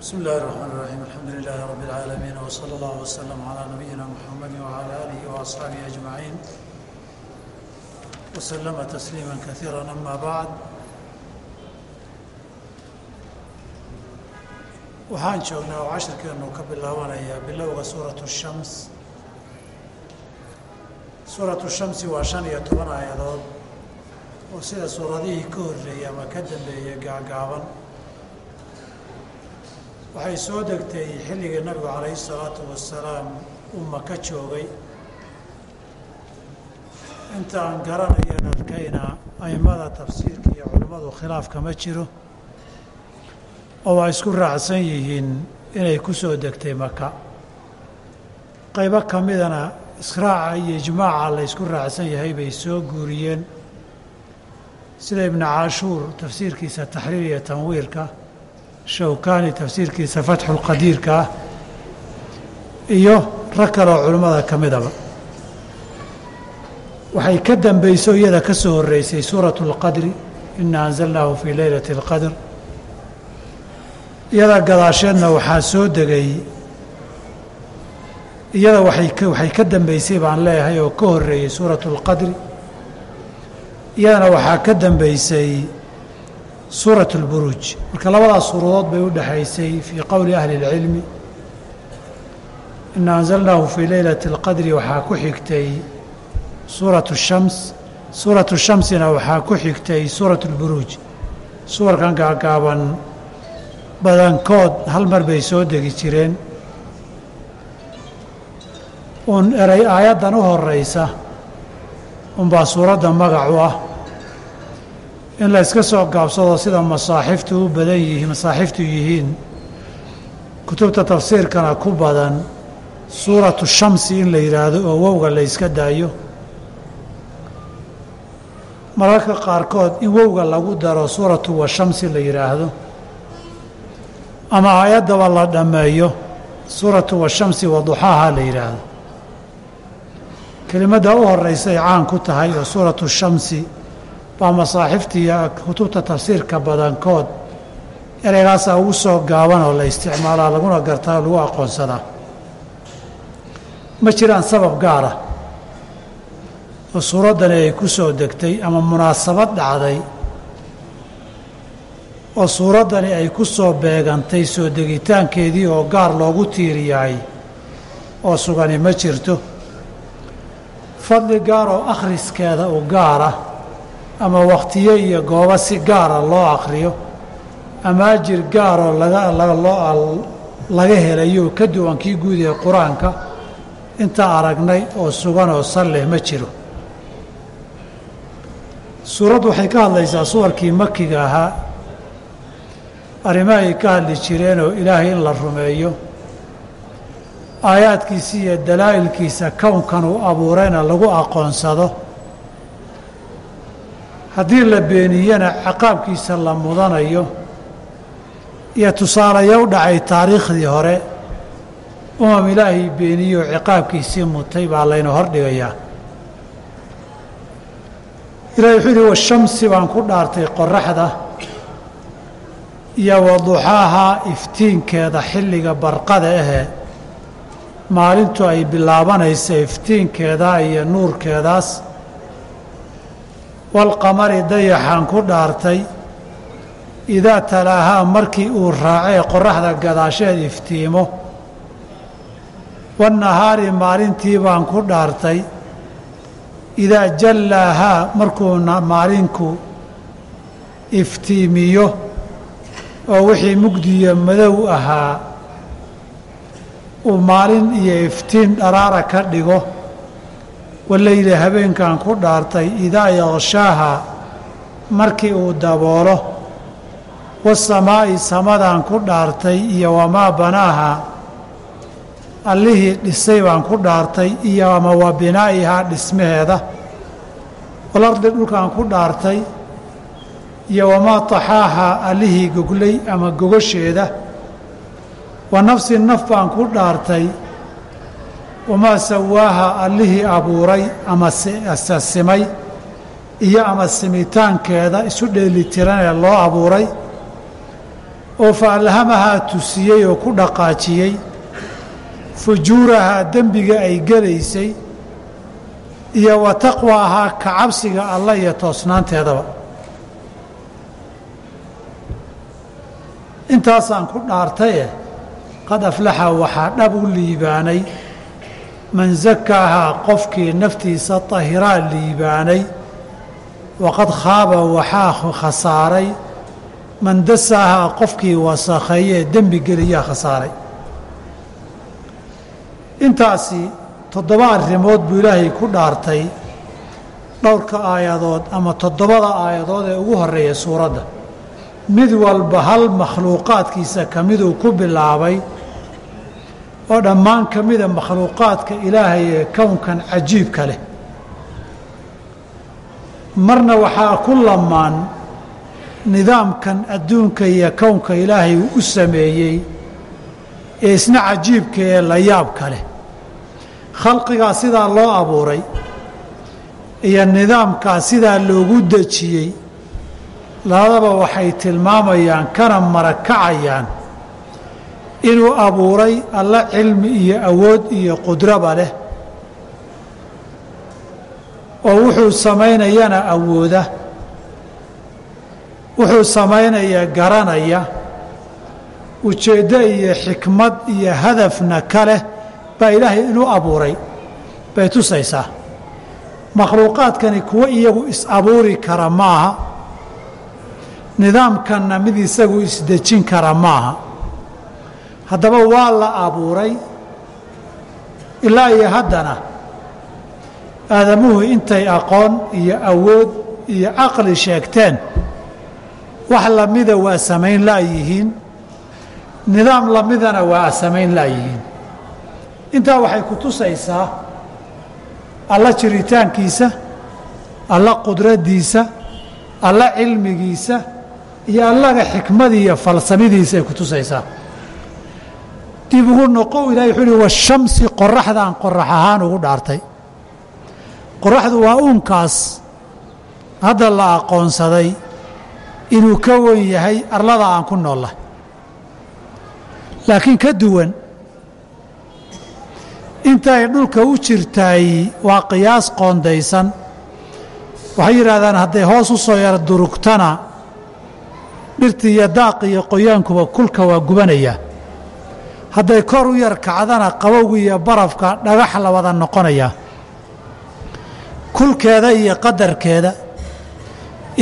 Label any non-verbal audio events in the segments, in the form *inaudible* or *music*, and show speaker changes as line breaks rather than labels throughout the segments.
بسم الله الرحمن الرحيم الحمد لله رب العالمين وصلى الله وسلم على نبينا محمد وعلى آله وأصحابه أجمعين وسلم تسليما كثيرا أما بعد waxaan joognaa oo cashirkeennu ka bilaabanayaa bilowga suuratu shams suuratu shamsi waa shan iyo toban aayadood oo sida suuradihii ka horreeyey ama ka dambeeyey gaagaaban waxay soo degtay xilligii nabigu calayhi salaatu wasalaam uu maka joogay. Intaan garanayo dadkayna aimada tafsiirka iyo culimmadu khilaafka ma jiro oo waa isku raacsan yihiin inay ku soo degtay maka qaybo ka midana israaca iyo ijmaaca la ysku raacsan yahay bay soo guuriyeen. Sida ibnu caashuur tafsiirkiisa taxriir iyo tanwiirka shawkani tafsiirkiisa fatxulqadiirka ah iyo rag kaleoo culimmada ka midaba waxay ka dambayso iyada ka soo horreysay suuratu اlqadri ina anzalnaahu fii leylati اlqadr iyada gadaasheedna waxaa soo degay iyada waay waxay ka dambeysay baan leeyahay oo ka horreeyey suuratu اlqadri iyadana waxaa ka dambeysay suuratu اlburuuj marka labadaas suuradood bay u dhexaysay fii qowli ahli اlcilmi ina anzalnaahu fii leylati اlqadri waxaa ku xigtay suuratu shams suuratu shamsina waxaa ku xigtay suuratu اlburuuj suwarkan gaagaaban badankood hal mar bay soo degi jireen uun eray aayaddan u horeysa unbaa suuradda magacu ah in la yska soo gaabsado sida masaaxiftu u badan yihiin masaaxiftu yihiin kutubta tafsiirkana ku badan suuratu shamsi in la yidhaahdo oo wowga la yska daayo. Mararka qaarkood in wowga lagu daro suuratu wa shamsi la yidhaahdo ama aayaddaba la dhammeeyo suuratu washamsi waduxaaha la yidhaahdo kelimadda u horeysa ay caan ku tahay oo suuratu shamsi baa masaaxiftiiyo kutubta tafsiirka badankood. Ereygaasaa ugu soo gaaban oo la isticmaalaa laguna gartaa lagu aqoonsadaa. Ma jiraan sabab gaara oo suuraddani ay ku soo degtay ama munaasabad dhacday oo suuraddani ay ku soo beegantay soo degitaankeedii oo gaar loogu tiiriyahay oo sugani ma jirto. Fadli gaar oo akhriskeeda u gaara ama wakhtiyo iyo goobo si gaara loo akhriyo ama ajir gaaroo laga helayo ka duwan kii guud ee qur'aanka inta aragnay oo sugan oo salleh ma jiro. Suuraddu waxay ka hadlaysaa suwarkii makiga ahaa. Arrimo ay ka hadli jireenoo ilaahay in la rumeeyo. Aayaadkiisa iyo dalaa'ilkiisa kownkan uu abuurayna lagu aqoonsado haddii la beeniyana ciqaabkiisa la mudanayo iyo tusaalayo u dhacay taariikhdii hore umam ilaahay beeniyoo ciqaabkiisii mutay baa layna hordhigayaa ilahay wuxuu yihi washamsi baan ku dhaartay qoraxda iyo waduxaaha iftiinkeeda xilliga barqada ahe maalintu ay bilaabanaysa iftiinkeeda iyo nuurkeedaas walqamari dayaxaan ku dhaartay idaa talaahaa markii uu raacee qoraxda gadaasheed iftiimo. Wannahaari maalintii baan ku dhaartay idaa jallaahaa markuu maalinku iftiimiyo oo wixii mugdiyo madow ahaa uu maalin iyo iftiin dharaara ka dhigo waleyli habeenkan ku dhaartay idaa yaqshaaha markii uu daboolo wasamaa'i samadaan ku dhaartay iyo wamaa banaaha allihii dhisay baan ku dhaartay iyo ama wa binaa'ihaa dhismaheeda walardi dhulkaan ku dhaartay iyo wamaa taxaaha allihii goglay ama gogasheeda wa nafsi naf baan ku dhaartay wamaa sawaaha allihii abuuray ama sasimay iyo ama simitaankeeda isu dheelitiranee loo abuuray oo fa alhamahaa tusiyey oo ku dhaqaajiyey fujuurahaa dembiga ay gelaysay iyo wa taqwaahaa ka cabsiga alla iyo toosnaanteedaba intaasaan ku dhaartaye qad aflaxa waxaa dhab u liibaanay man sakaahaa qofkii naftiisa tahiraa liibaanay waqad khaaba waxaa khasaaray. Man dasaahaa qofkii wasakheeyee dembi geliyaa khasaaray. Intaasi toddoba arrimood buu ilaahay ku dhaartay dhowrka aayadood ama toddobada aayadood ee ugu horreeya suuradda. Mid walba hal makhluuqaadkiisa ka miduu ku bilaabay oo dhammaan ka mida makhluuqaadka ilaahay ee kownkan cajiibka leh. Marna waxaa ku lamaan nidaamkan adduunka iyo kownka ilaahay u sameeyey ee isna cajiibka ee la yaabka leh. Khalqigaa sidaa loo abuuray iyo nidaamkaa sidaa loogu dejiyey labadaba waxay tilmaamayaan kana marakacayaan inuu abuuray alla cilmi iyo awood iyo qudraba leh. Oo wuxuu samaynayana awooda. Wuxuu samaynaya garanaya. Ujeeddo iyo xikmad iyo hadafna ka leh baa ilaahay inuu abuuray. Bay tusaysaa. Makhluuqaadkani kuwo iyagu is-abuuri kara maaha. Nidaamkanna mid isagu isdejin kara maaha haddaba waa la abuuray ilaa iyo haddana aadamuhu intay aqoon iyo awood iyo caqli sheegteen wax lamida waa samayn laayihiin nidaam lamidana waa samayn laayihiin intaa waxay ku tusaysaa alla jiritaankiisa alla qudraddiisa alla cilmigiisa iyo allaga xikmadiiyo falsamidiisa ay ku tusaysaa dib ugu noqo ilahay wuxuu uhi washamsi qoraxdaan qorax ahaan ugu dhaartay. Qoraxdu waa uunkaas hadda la aqoonsaday inuu ka wan yahay arlada aan ku noollahay laakiin ka duwan intaay dhulka u jirtaay waa qiyaas qoondaysan. Waxay yidhaahdaan hadday hoos u soo yar durugtana dhirtii iyo daaqi iyo qoyaankuba kulka waa gubanayaa hadday kor u yar kacdana qabowga iyo barafka dhagax la wada noqonayaa kulkeeda iyo qadarkeeda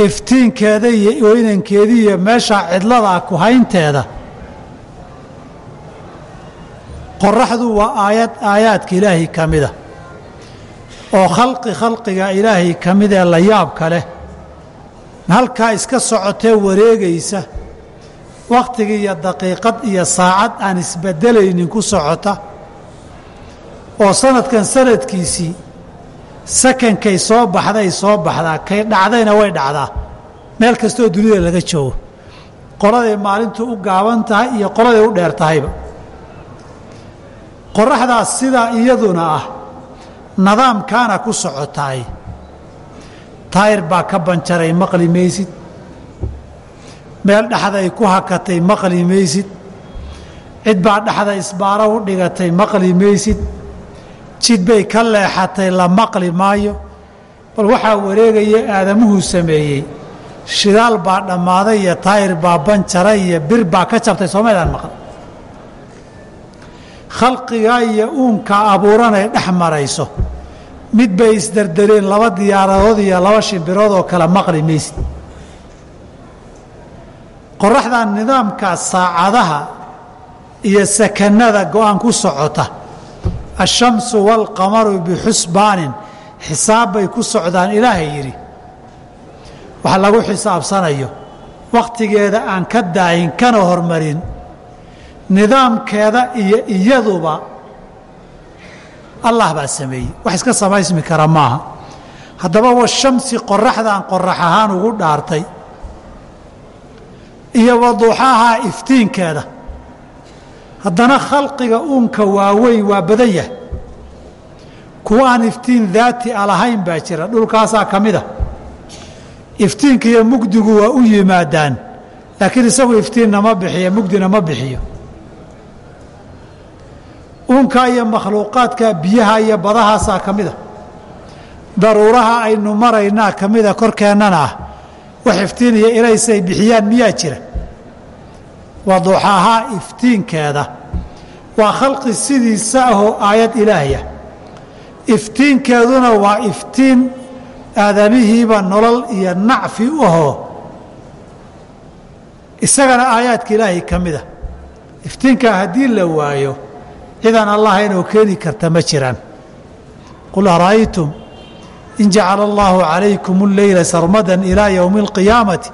iftiinkeeda iyo weynankeeda iyo meeshaa cidladaa ku haynteeda. Qoraxdu waa aayad aayaadka ilaahay ka mida oo khalqi khalqiga ilaahay ka mid ee la yaabka leh. Halkaa iska socotee wareegaysa wakhtiga iyo daqiiqad iyo saacad aan isbedelaynin ku socota oo sanadkan sanadkiisii sakankay soo baxday soo baxdaa kay dhacdayna way dhacdaa. Meel kastooo dunida laga joogo. Qoladay maalintu u gaaban tahay iyo qoladay u dheer tahayba. Qoraxdaas sidaa iyaduna ah nidaamkaana ku socotaay. Taayir baa ka banjaray maqli maysid meel dhexday ku hakatay maqli maysid cid baa dhexda isbaaro u dhigatay maqli maysid jid bay ka leexatay la maqli maayo. Bal waxaa wareegaya aadamuhu sameeyey shidaal baa dhammaaday iyo taayir baa banjaray iyo bir baa ka jabtay soomaydaan maqal khalqigaa iyo uunka abuuranay dhex marayso mid bay isderdereen laba diyaaradood iyo laba shimbirood oo kale maqli maysid qoraxdan nidaamkaa saacadaha iyo sakanada go'aan ku socota. Ashamsu waalqamaru bixusbaanin xisaab bay ku socdaan ilaahay yidhi. Wax lagu xisaabsanayo wakhtigeeda aan ka daayin kana hormarin. Nidaamkeeda iyo iyaduba allah baa sameeyey. Wax iska samaysmi kara maaha. Haddaba washamsi qoraxdaan qorax ahaan ugu dhaartay iyo waduuxahaa iftiinkeeda. Haddana khalqiga uunka waaweyn waa badan yahay. Kuwa aan iftiin daati a lahayn baa jira dhulkaasaa ka mid a iftiinka iyo mugdigu waa u yimaadaan laakiin isagu iftiinna ma bixiyo mugdina ma bixiyo. Uunkaa iyo makhluuqaadka biyaha iyo badahaasaa ka mida daruuraha aynu maraynaa ka mida korkeennana ah wax iftiiniya ilaysay bixiyaan miyaa jira? Waa duuxaahaa iftiinkeeda. Waa khalqi sidiisa ahoo aayad ilaahya iftiinkeeduna waa iftiin aadamihiiba nolol iyo nacfi ahoo isagana aayaadka ilaahay ka mida iftiinkaa haddii la waayo cidaan allah inuu keeni karta ma jiraan. Qul ara'aytum in jacala allaahu calaykum alleyla sarmadan ilaa yowmi اlqiyaamati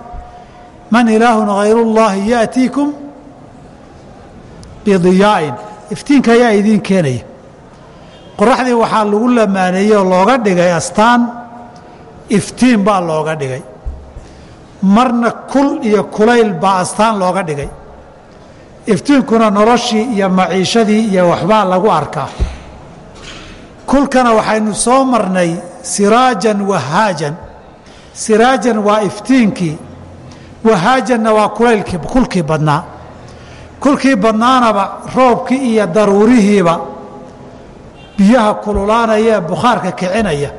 man ilaahun hayru اllaahi yaatiikum bidiyaa'in iftiinka ayaa idiin keenaya qoraxdii waxaa lagu lamaaneeyey oo looga dhigay astaan iftiin baa looga dhigay marna kul iyo kulayl baa astaan looga dhigay iftiinkuna noloshii iyo maciishadii iyo waxbaa lagu arkaa kulkana waxaynu soo marnay siraajan wahaajan. Siraajan waa iftiinkii. Wahaajanna waa kulkii badnaa. Kulkii badnaanaba roobkii iyo daruurihiiba biyaha kululaanaya bukhaarka kicinaya.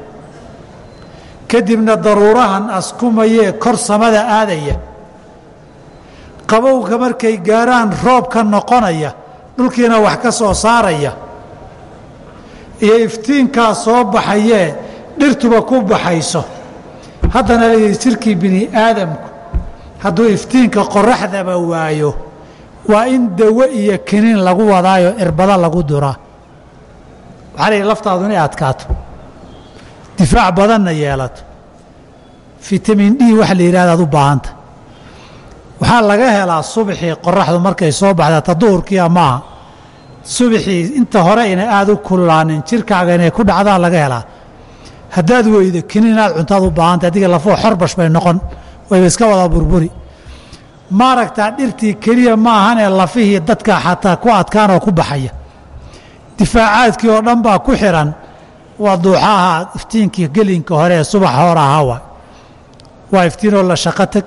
Kadibna daruurahan askumayee kor samada aadaya. Qabowga markay gaarhaan roobka noqonaya dhulkiina wax ka soo saaraya iyo iftiinkaa soo baxayee dhirtuba ku baxayso. Haddana layidhi jirkii bini aadamku hadduu iftiinka qoraxdaba waayo waa in dawo iyo kiniin lagu wadaayo irbado lagu duraa waxaa layidhi laftaadu adkaato difaac badanna yeelato fitamin d waxa la yidhahda ad u baahanta. Waxaa laga helaa subaxii qoraxdu markay soo baxda ta duhurkiia maaha subaxii inta hore inay aada u kululaanin jirkaaga inay ku dhacdaa laga helaa. Haddaad weydo kiniin inaad cuntaad u baahanta adiga lafoo xorbash bay noqon wayba iska wada burburi. Maaragtaa dhirtii keliya ma ahanee lafihii dadka xataa ku adkaan oo ku baxaya. Difaacaadkii oo dhan baa ku xihan waa duuxaha iftiinkii gelinka hore ee subaxa hor ahaa waay. Waa iftiinoo la shaqo teg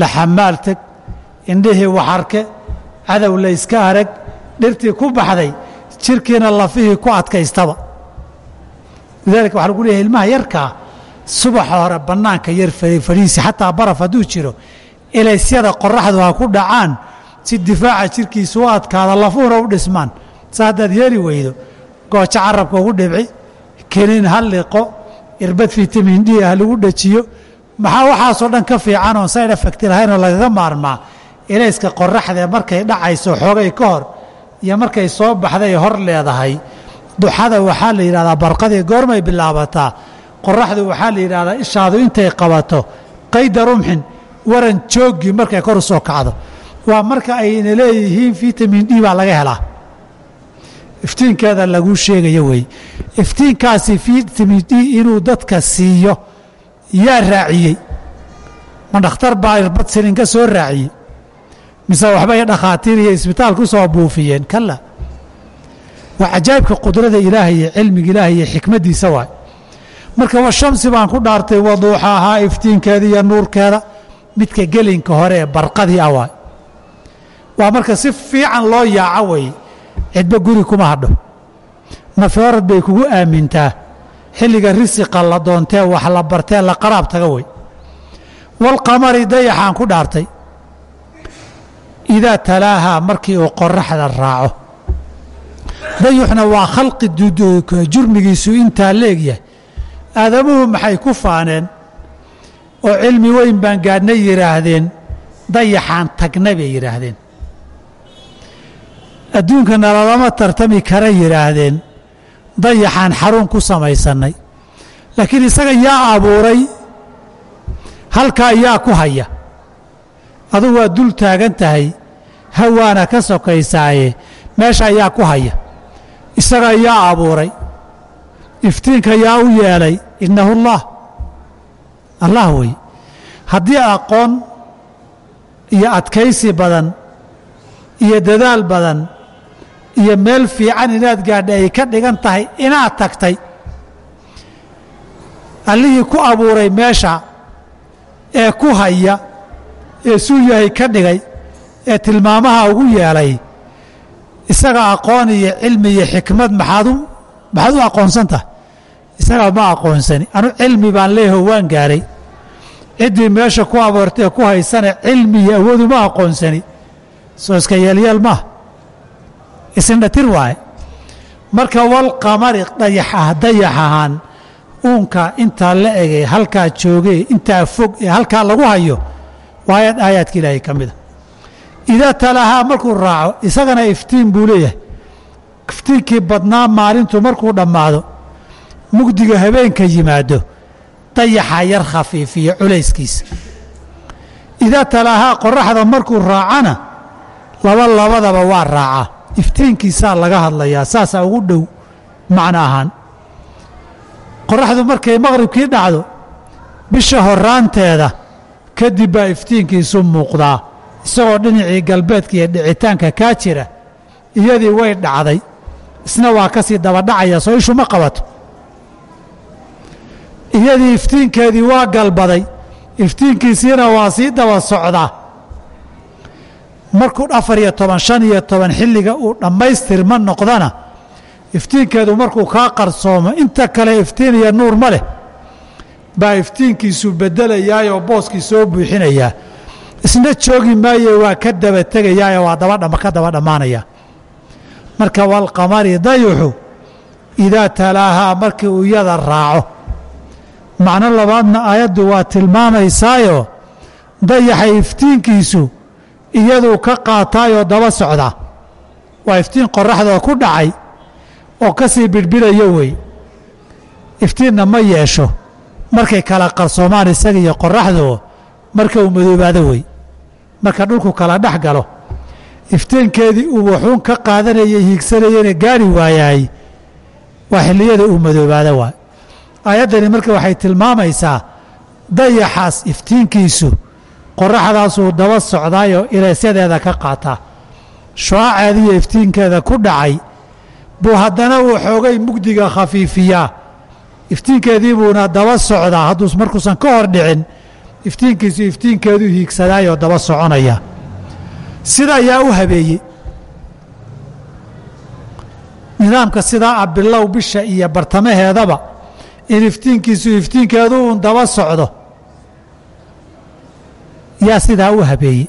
la xamaal teg indhihii waxarke cadow la yska arag dhirtii ku baxday jirkiina lafihii ku adkaystaba. Lidaalika waxaa lagu leeyahay ilmaha yarkaa subaxa hore bannaanka yar fadhiisi xataa baraf hadduu jiro elaysyada qoraxdu ha ku dhacaan si difaaca jirkiisu u adkaada lafuhuna u dhismaan. Sa haddaad yeeli weydo goojo carabka ugu dhibci keniin ha liqo irbad fitamin d ah lagu dhajiyo maxaa waxaasoo dhan ka fiican oon effect lahaynoo lagaga maarmaa elayska qoraxdee markay dhacayso xoogay ka hor iyo markay soo baxday hor leedahay duxada waxaa la yidhahdaa barqadii goormay bilaabataa qoraxdu waxaa la yidhahdaa ishaadu intay qabato qayda rumxin waran jooggii markay kor u soo kacdo. Waa marka ayna leeyihiin fitamin d baa laga helaa. Iftiinkeeda laguu sheegayo wey. Iftiinkaasi fitamin d inuu dadka siiyo yaa raaciyey. Ma dhakhtar baa irbad silinka soo raaciyey mise waxbay dhakhaatiir iyo isbitaal ku soo buufiyeen? Kala waa cajaa'ibka qudrada ilaahay iyo cilmiga ilaahay iyo xikmaddiisa waay. Marka wa shamsi baan ku dhaartay waduuxa ahaa iftiinkeeda iyo nuurkeeda. Midka gelinka hore ee barqadii ah waay. Waa marka si fiican loo yaaco weeye cidba guri kuma hadho. Nafeorad bay kugu aamintaa. Xilliga risiqa la doontee wax la bartee la qaraab taga wey walqamari dayaxaan ku dhaartay idaa talaahaa markii uu qoraxda raaco dayuxna waa khalqi jurmigiisu intaa leegyahay aadamuhu maxay ku faaneen oo cilmi weyn baan gaadhnay yidhaahdeen dayaxaan tagnay bay yidhaahdeen adduunka nalalama tartami kara yidhaahdeen dayaxaan xarun ku samaysannay laakiin isaga yaa abuuray halkaa yaa ku haya adugu waa dul taagan tahay hawaana ka sokaysaaye meesha ayaa ku haya. Isaga yaa abuuray. Iftiinka yaa u yeelay. Innahu allah allah wey. Haddii aqoon iyo adkaysi badan iyo dadaal badan iyo meel fiican inaad gaadha ay ka dhigan tahay inaad tagtay allihii ku abuuray meesha ee ku haya ee suu yahay ka dhigay ee tilmaamaha ugu yeelay isaga aqoon iyo cilmi iyo xikmad maxaad u maxaad u aqoonsan tahay isagaa ma aqoonsani. Anu cilmi baan leeyaho waan gaaray. Ciddii meesha ku abuurtay ku haysana cilmi iyo awoodu ma aqoonsani. Soo iska yeelyeel maaha isindhatir waaye. Marka walqamari dayax ah dayax ahaan uunka intaa la egay halkaa joogee intaa fog ee halkaa lagu hayo waa ayad aayaadka ilaahay ka mida idaa talahaa markuu raaco isagana iftiin buu leeyahay iftiinkii badnaa maalintu markuu dhammaado mugdiga habeenka yimaado dayaxa yar khafiifiya culayskiisa idaa talaahaa qoraxda markuu raacana laba labadaba waa raacaa iftiinkiisaa laga hadlayaa saasaa ugu dhow macno ahaan qoraxdu markay maqhribkii dhacdo bisha horaanteeda kadib baa iftiinkiisu muuqdaa isagoo dhinacii galbeedka iyo dhicitaanka kaa jira iyadii way dhacday. Isna waa ka sii dabadhacaya soo ishu ma qabato. Iyadii iftiinkeedii waa galbaday iftiinkiisiina waa sii daba socdaa markuu afar iyo toban shan iyo toban xilliga uu dhammaystirma noqdana iftiinkeedu markuu kaa qarsoomo inta kale iftiin iyo nuur ma leh. Baa iftiinkiisu bedelayaayoo booskii soo buuxinayaa isna joogi maaye waa ka daba tegayaayo waa dabadhama ka daba dhammaanaya marka walqamari dayuxu idaa talaahaa markii uu iyada raaco. Macno labaadna aayaddu waa tilmaamaysaayo dayaxa iftiinkiisu iyaduu ka qaataayoo daba socdaa waa iftiin qoraxdoo ku dhacay oo ka sii bidhbidhayo wey. Iftiinna ma yeesho. Markay kala qarsoomaan isaga iyo qoraxdu marka uu madoobaado wey marka dhulku kala dhex galo iftiinkeedii uu wuxuun ka qaadanayay hiigsanayena gaari waayaay waa xilliyada uu madoobaado waay aayaddani marka waxay tilmaamaysaa dayaxaas iftiinkiisu qoraxdaasuu daba socdaayoo ileysyadeeda ka qaataa shucaaceediyo iftiinkeeda ku dhacay buu haddana uu mugdiga khafiifiyaa. Iftiinkeedii buuna daba socdaa hadduu markuusan ka hor dhicin iftiinkiisu iftiinkeedu hiigsadaayoo daba soconaya. Sida ayaa u habeeyey? Nidaamka sidaa ah bilow bisha iyo bartamaheedaba in iftiinkiisu iftiinkeedu uun daba socdo yaa sidaa u habeeyey.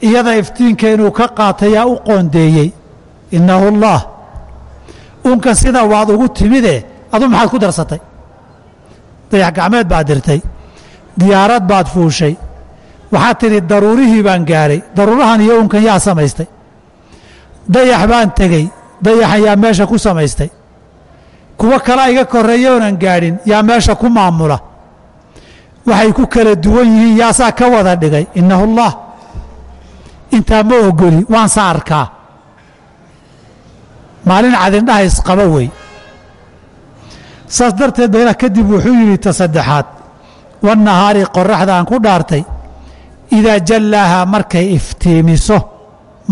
Iyada iftiinka inuu ka qaata yaa u qoondeeyey. Innahu allaah. Uunkan sida waad ugu timidee adu maxaad ku darsatay? Dayax gacmeed baad dirtay diyaarad baad fuushay. Waxaad tidhi daruurihii baan gaaray. Daruurahan iyo uunkan yaa samaystay. Dayax baan tegey. Dayaxan yaa meesha ku samaystay. Kuwo kale iga korreeya oonan gaadhin yaa meesha ku maamula. Waxay ku kala duwan yihiin yaasaa ka wada dhigay. Innahu allah. Intaa ma ogoli waan sa arkaa. Maalin cadindhaha isqaba wey. Saas darteed ba ilaah kadib wuxuu yidhi ta saddexaad wannahaari qoraxda aan ku dhaartay idaa jallaahaa markay iftiimiso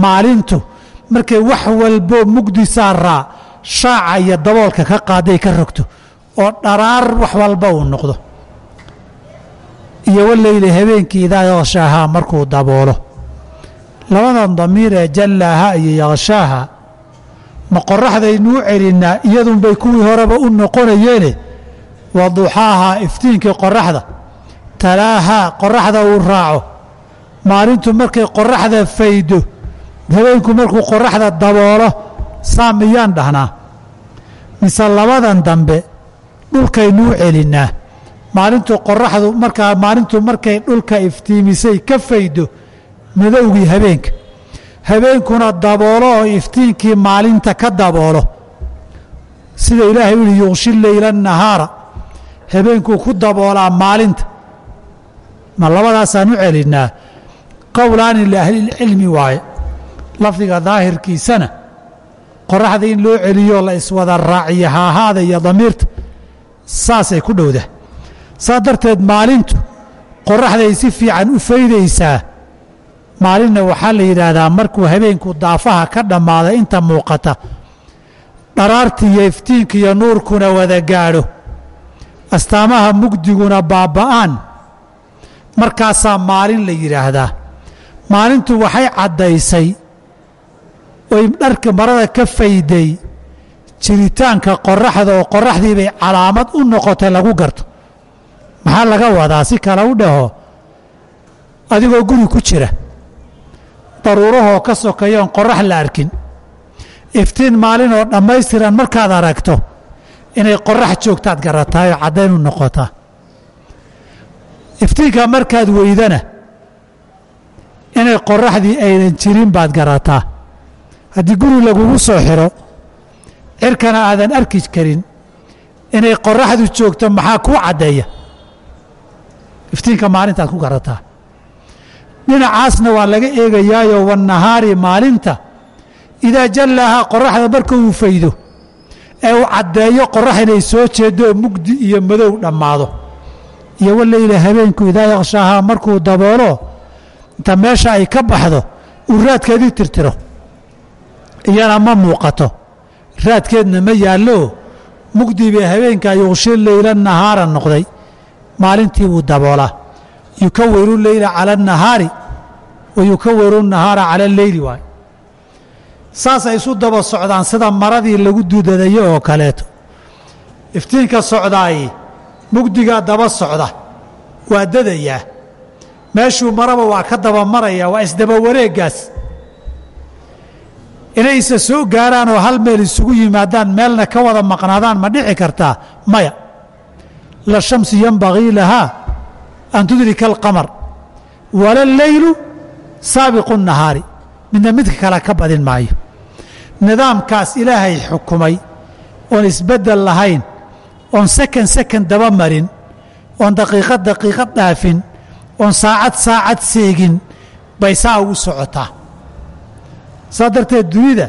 maalintu markay wax walboo mugdi saaraa shaaca iyo daboolka ka qaaday ka rogto oo dharaar wax walba uu noqdo iyo waleyli habeenkii idaa yaqshaahaa markuu daboolo labadan damiir ee jallaaha iyo yaqshaaha ma qoraxdaynuu celinnaa iyadunbay kuwii horeba u noqonayeene wa duxaahaa iftiinkii qoraxda talaahaa qoraxda uu raaco. Maalintu markay qoraxda faydo habeenku markuu qoraxda daboolo saa miyaan dhahnaa mise labadan dambe dhulkaynuu celinnaa maalintu qoraxdu markaa maalintu markay dhulka iftiimisay ka faydo madowgii habeenka. Habeenkuna daboolo oo iftiinkii maalinta ka daboolo. Sida ilaahay u yihi yuqshi leyla nahaara. Habeenkuu ku daboolaa maalinta ma labadaasaan u celinnaa qowlaani liahlilcilmi waaye. Lafdiga daahirkiisana qoraxda in loo celiyo la iswada raaciyo haahaada iyo damiirta saasay ku dhowda. Saa darteed maalintu qoraxday si fiican u faydaysaa. Maalinna waxaa la yidhaahdaa markuu habeenku daafaha ka dhammaada inta muuqata dharaarti iyo iftiinka iyo nuurkuna wada gaadho. Astaamaha mugdiguna baabba'aan markaasaa maalin la yidhaahdaa. Maalintu waxay caddaysay oy dharka marada ka fayday jiritaanka qoraxda oo qoraxdii bay calaamad u noqotay lagu garto. Maxaa laga wadaa? Si kale u dhaho adigoo guri ku jira. Daruurahoo ka sokeeyoon qorax la arkin. Iftiin maalin oo dhammaystiran markaad aragto inay qorax joogtaad garataay oo caddayn u noqotaa iftiinka markaad weydana inay qoraxdii aynan jirin baad garataa haddii guri lagugu soo xiro cirkana aadan arki karin inay qoraxdu joogto maxaa kuu caddeeya? Iftiinka maalintaad ku garataa dhinacaasna waa laga eegayaayo wannahaari maalinta. Idaa jallaahaa qoraxda marka uu faydo ee uu caddeeyo qorax inay soo jeeddo oo mugdi iyo madow dhammaado iyo waleyla habeenku idaa yaqshaahaa markuu daboolo inta meesha ay ka baxdo uu raadkeedii tirtiro iyana ma muuqato. Raadkeedna ma yaallo. Mugdi bay habeenka yuqshi leyla nahaara noqday. Maalintii wuu daboolaa. Yukawiru leyla cala annahaari wa yukawiru nahaara cala alleyli waay. Saasay isu daba socdaan sida maradii lagu duudadayo oo kaleeto. Iftiinka socdaayi mugdigaa daba socda waa dadayaa. Meeshuu maraba waa ka daba maraya waa isdaba wareeggaas. Inay isa soo gaaraan oo hal meel isugu yimaadaan meelna ka wada maqnaadaan ma dhici kartaa? Maya. La shamsi yanbagii lahaa an tudrika alqamar. Wala alleylu saabiqu nahaari. Midna midka kale ka badin maayo. Nidaamkaas ilaahay xukumay oon isbeddel lahayn oon sekan sekan daba marin oon daqiiqad daqiiqad dhaafin oon saacad saacad seegin bay saa ugu socotaa. Saa darteed dunida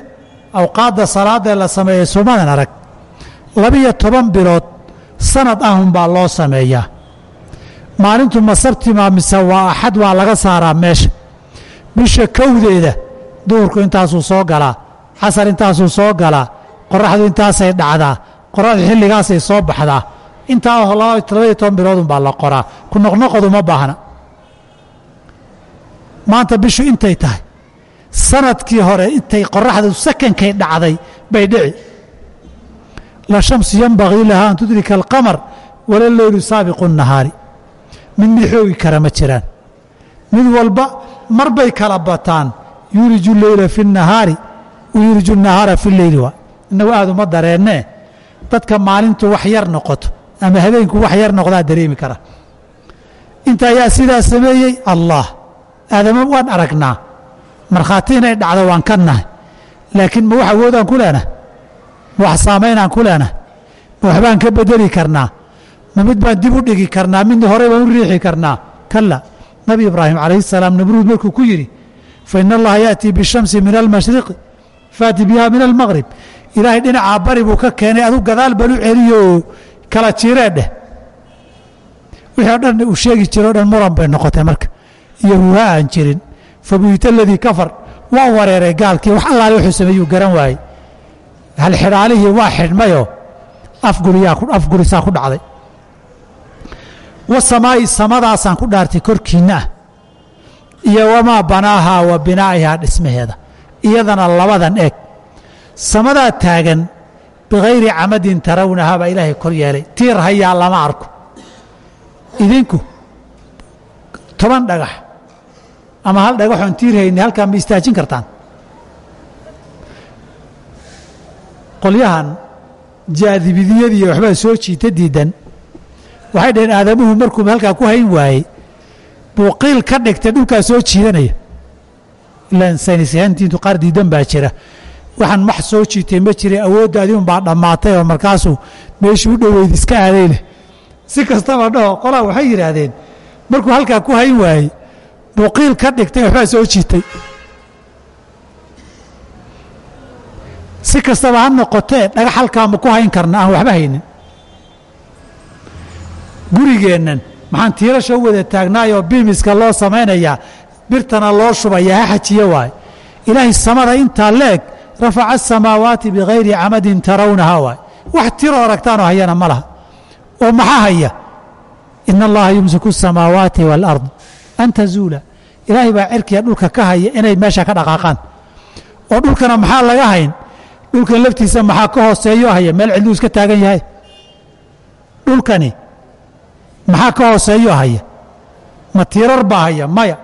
awqaadda salaadee la sameeyey sumadan arag. Labiyo toban bilood sanad ahunbaa loo sameeyaa. Maalintu masabtimaa mise waa axad waa laga saaraa meesha. Bisha kowdeeda duhurku intaasuu soo galaa casar intaasuu soo galaa qoraxdu intaasay dhacdaa qoraxdu xilligaasay soo baxdaa. Intaa labaiyo toban biloodunbaa la qoraa. Ku noqnoqodu ma baahna. Maanta bishu intay tahay. Sanadkii hore intay qoraxdu sakankay dhacday bay dhici. La shamsu yanbagii lahaa an tudrika alqamar wala leylu saabiqu nahaari. Mid xoogi kara ma jiraan. Mid walba mar kala bataan. Yuuliju leyla fi اnahaari wa yuuliju nahaara fi leyli waa innagu aad uma dareennee dadka maalintu wax yar noqoto ama habeenku wax yar noqdaa dareemi kara. Inta ayaa sidaa sameeyey allah. Aadama waan aragnaa. Markhaati inay dhacdo waan ka nahay. Laakiin ma wax awoodaan ku leenahay ma wax saamaynaan ku leenahay ma waxbaan ka bedeli karnaa? Ma mid baan dib u dhigi karnaa? Midna horey baan u riixi karnaa? Kala nabi ibraahim calayhi salaam nabruud markuu ku yidhi fa ina allaha ya'tii bishamsi min almashriqi faati biha min almaqrib ilaahay dhinacaa bari buu ka keenay adu gadaal baan u celiyo kala jiiree dheh. Wixii o dhan uu sheegi jiro o dhan muran bay noqotay marka. Iyo huha aan jirin fabuyita aladii kafar waa wareeray gaalkii wax allaale wuxuu sameeyuu garan waayey. Halxidhaalihii waa xidhmayoo afgurisaa ku dhacday. Wasamaa'i samadaasaan ku dhaartay korkiinna ah iyo wamaa banaahaa wa binaa'ihaa dhismaheeda iyadana labadan eeg samadaa taagan bikayri camadin tarawnahaa baa ilaahay kor yeelay. Tiir hayaa lama arko. Idinku toban dhagax ama hal dhagaxoon tiir hayni halkaa ma istaajin kartaan. Qolyahan jaadibidiyadiiyo waxbaa soo jiita diidan. Waxay dhaheen aadamuhu markuu halkaa ku hayn waayey buu qiil ka dhigtay dhulkaa soo jiidanaya. Ilaan saynisyahantiintu qaar diidan baa jira waxaan max soo jiitay ma jira awooddaadii unbaa dhammaatay oo markaasuu meeshii u dhoweyd iska aaday leh. Si kastaba dhaho qolaa waxay yidhaahdeen markuu halkaa ku hayn waayey buu qiil ka dhigtay waxbaa soo jiitay. Si kastaba ha noqotee dhagax halkaa ma ku hayn karna aan waxba haynin. Gurigeennan maxaan tiirasha u wada taagnaayoo biimiska loo samaynayaa birtana loo shubayaa ha xajiye waaye ilaahay samada intaa leeg rafaca asamaawaati bikayri camadin tarawnahaa waay wax tiroo aragtaanoo hayana ma laha oo maxaa haya ina allaha yumsiku asamaawaati waalard an tazuula ilaahay baa cirkiya dhulka ka haya inay meesha ka dhaqaaqaan oo dhulkana maxaa laga hayn dhulkan laftiisa maxaa ka hooseeyo haya meel cidluu iska taagan yahay dhulkani maxaa ka hooseeyo haya ma tiirar baa haya maya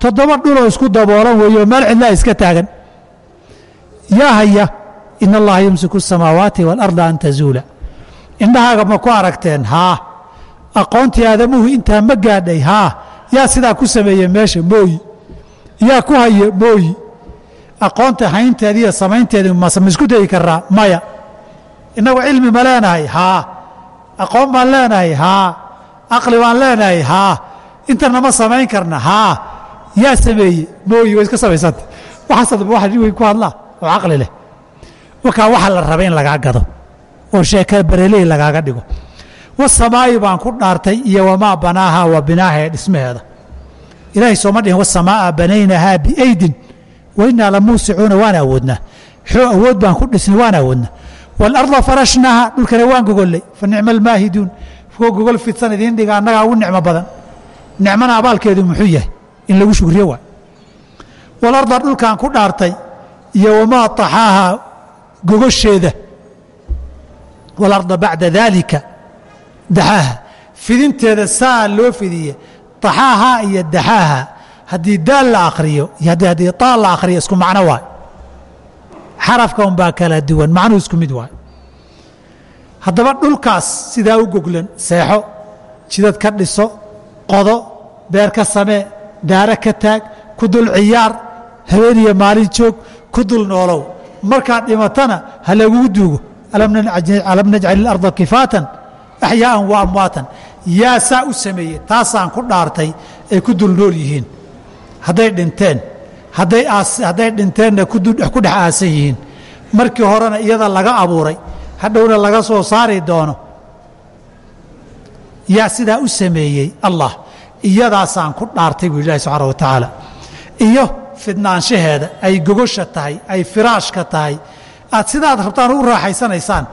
toddoba dhuloo isku daboolan weeyo meel cidlaa iska taagan yaa haya ina allaha yumsiku asamaawaati waalarda an tazuula. Indhahaaga ma ku aragteen haa. Aqoontii aadamuhu intaa ma gaadhay haa. Yaa sidaa ku sameeye meesha mooyi. Yaa ku haya mooyi. Aqoonta haynteeda iyo samaynteeda ma dayi karaa maya. Innagu cilmi ma leenahay haa. Aqoon baan leenahay haa. Aqli baan leenahay haa. Intana ma samayn karna haa. Yaa sameeye mooyi way iska samaysanta waxaasad wax weyn ku hadlaa oo caqli leh. Wakaa waxa la raba in lagaa gado oo sheeka bareley lagaaga dhigo. Wasamaa'i baan ku dhaartay iyo wamaa banaaha wa binaaha ee dhismaheeda. Ilaahay sooma dhihin wasamaa'a banaynahaa biaydin wainaa la muusicuuna waan awoodnaa. Xoo awood baan ku dhisnay waan awoodnaa. Waalarda farashnaaha dhulkana waan gogollay. Fa nicma almaahiduun kuwa gogol fidsan idiin dhiga annagaa ugu nicmo badan. Nicmana abaalkeedu muxuu yahay in lagu shugriyo waay walarda dhulkaan ku dhaartay iyo wamaa taxaaha gogosheeda walarda bacda daalika daxaaha. Fidinteeda saa loo fidiye taxaaha iyo daxaaha. Haddii daal la akhriyo iyo haddii taal la akhriyo isku macno waay. Xarafka unbaa kala duwan macnuhu isku mid waay. Haddaba dhulkaas sidaa u goglan seexo jidad ka dhiso qodo beer ka samee daaro ka taag ku dul ciyaar habeeniyo maalin joog ku dul noolow. Markaad dhimatana ha lagugu duugo. Alam najcal ilarda kifaatan axyaaan wa amwaatan. Yaa saa u sameeyey taasaan ku dhaartay ay ku dul nool yihiin. Hadday dhinteen hadday dhinteenna ku dhex aasan yihiin. Markii horena iyada laga abuuray hadhowna laga soo saari doono. Yaa sidaa u sameeyey allah iyadaasaan ku dhaartay buu ilahi subxaana wa tacaala iyo fidnaanshaheeda ay gogosha tahay ay firaashka tahay. Aad sidaad rabtaan u raaxaysanaysaan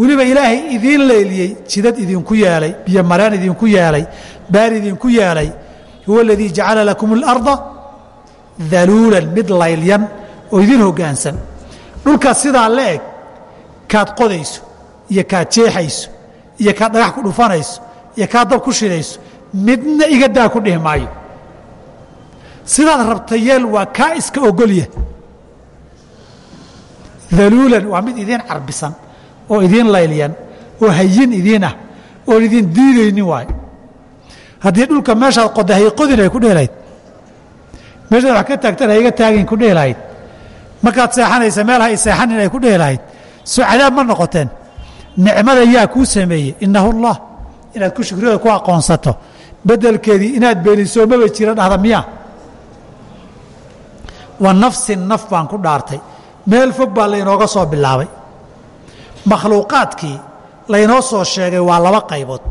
weliba ilaahay idiin leeliyey jidad idinku yeelay biyo mareen idinku yeelay baar idinku yeelay. Huwa aladii jacala lakum اlarda daluulan mid laylyan oo idin hoggaansan dhulkaas sidaa la eg kaad qodayso iyo kaad jeexayso iyo kaad dhagax ku dhufanayso iyo kaad dab ku shidayso midna iga daa ku dhihi maayo sidaad rabta yeel waa kaa iska ogolya daluulan waa mid idiin carbisan oo idiin laylyan oo hayin idiin ah oon idin diidaynin waayo. Haddii dhulka meeshaad qoda hay qodin ay ku dhihi lahayd. Meeshaad wax ka taagtan hayga taagin ku dhihi lahayd. Markaad seexanaysa meel hay seexanin ay ku dhihi lahayd. Soo cadaab ma noqoteen. Nicmada yaa kuu sameeyey. Innahu allah. Inaad ku shukriyada ku aqoonsato. Beddelkeedii inaad beeniso maba jira dhahda miyaa wa nafsin naf baan ku dhaartay. Meel fog baa laynooga soo bilaabay. Makhluuqaadkii laynoo soo sheegay waa laba qaybood.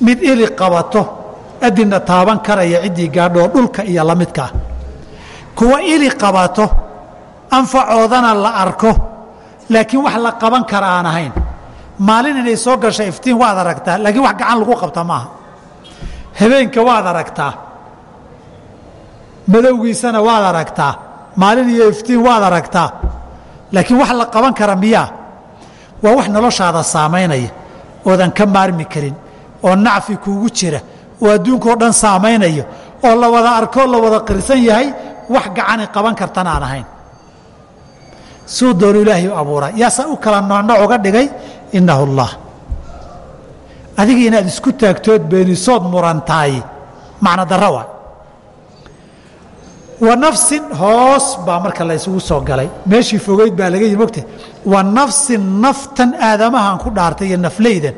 Mid ili qabato adinna taaban karaya ciddii gaadhoo dhulka iyo la midka. Ah kuwa ili qabato anfacoodana la arko laakiin wax la qaban kara aan ahayn. Maalin inay soo gasha iftiin waad aragtaa laakiin wax gacan lagu qabta maaha. Habeenka waad aragtaa madowgiisana waad aragtaa. Maalin iyo iftiin waad aragtaa. Laakiin wax la qaban kara miyaa? Waa wax noloshaada saamaynaya oodan ka maarmi karin oo nacfi kuugu jira oo adduunkao dhan saamaynaya oo la wada arkoo la wada qirsan yahay wax gacani qaban kartana aan ahayn. Suu doonu ilaahay u abuuray yaasaa u kala noocnooc uga dhigay? Innahu allah. Adiga inaad isku taagtood beenisood murantaay. Macno darro waa wa nafsin hoos baa marka la ysugu soo galay. Meeshii fogeyd baa laga yii mogte wa nafsin naftan aadamahan ku dhaartay iyo naflaydan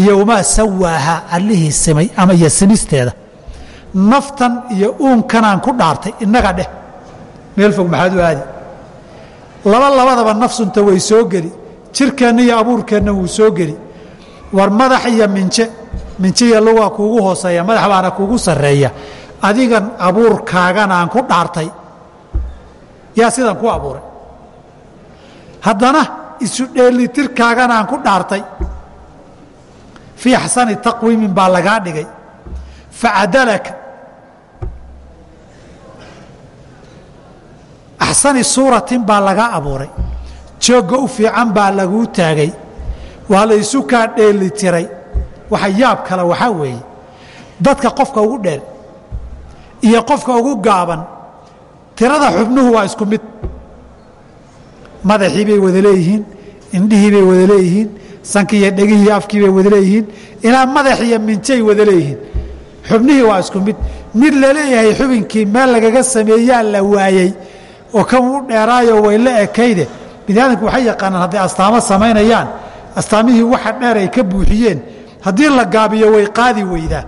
iyo wamaa sawaaha allihii simay ama iyo simisteeda naftan iyo uunkanaan ku dhaartay innaga dheh. Meel fog maxaad u aadi. Laba labadaba nafsunta way soo geli jirkeenna iyo abuurkeenna wuu soo geli. War madax iyo minje minje iyo lugaa kuugu hooseeya madax baana kuugu sarreeya adigan abuurkaagan aan ku dhaartay. Yaa sidan ku abuuray? Haddana isu dheelitirkaagan aan ku dhaartay. Fii axsani taqwiimin baa lagaa dhigay. Facadalaka axsani suuratin baa lagaa abuuray. Joogga u fiican baa laguu taagay. Waa la isu kaa dheeli tiray waxa yaab kale waxaa weeye. Dadka qofka ugu dheer iyo qofka ugu gaaban tirada xubnuhu waa isku mid. Madaxii bay wada leeyihiin indhihii bay wada leeyihiin sankii iyo dhegihii afkii bay wada leeyihiin ilaa madax iyo minjay wada leeyihiin. Xubnihii waa isku mid. Mid la leeyahay xubinkii meel lagaga sameeyaa la waayey oo kan u dheeraayo way la ekayde. Bini aadamku waxay yaqaanaan hadday astaamo samaynayaan astaamihii waxa dheer ay ka buuxiyeen haddii la gaabiyo way qaadi weydaa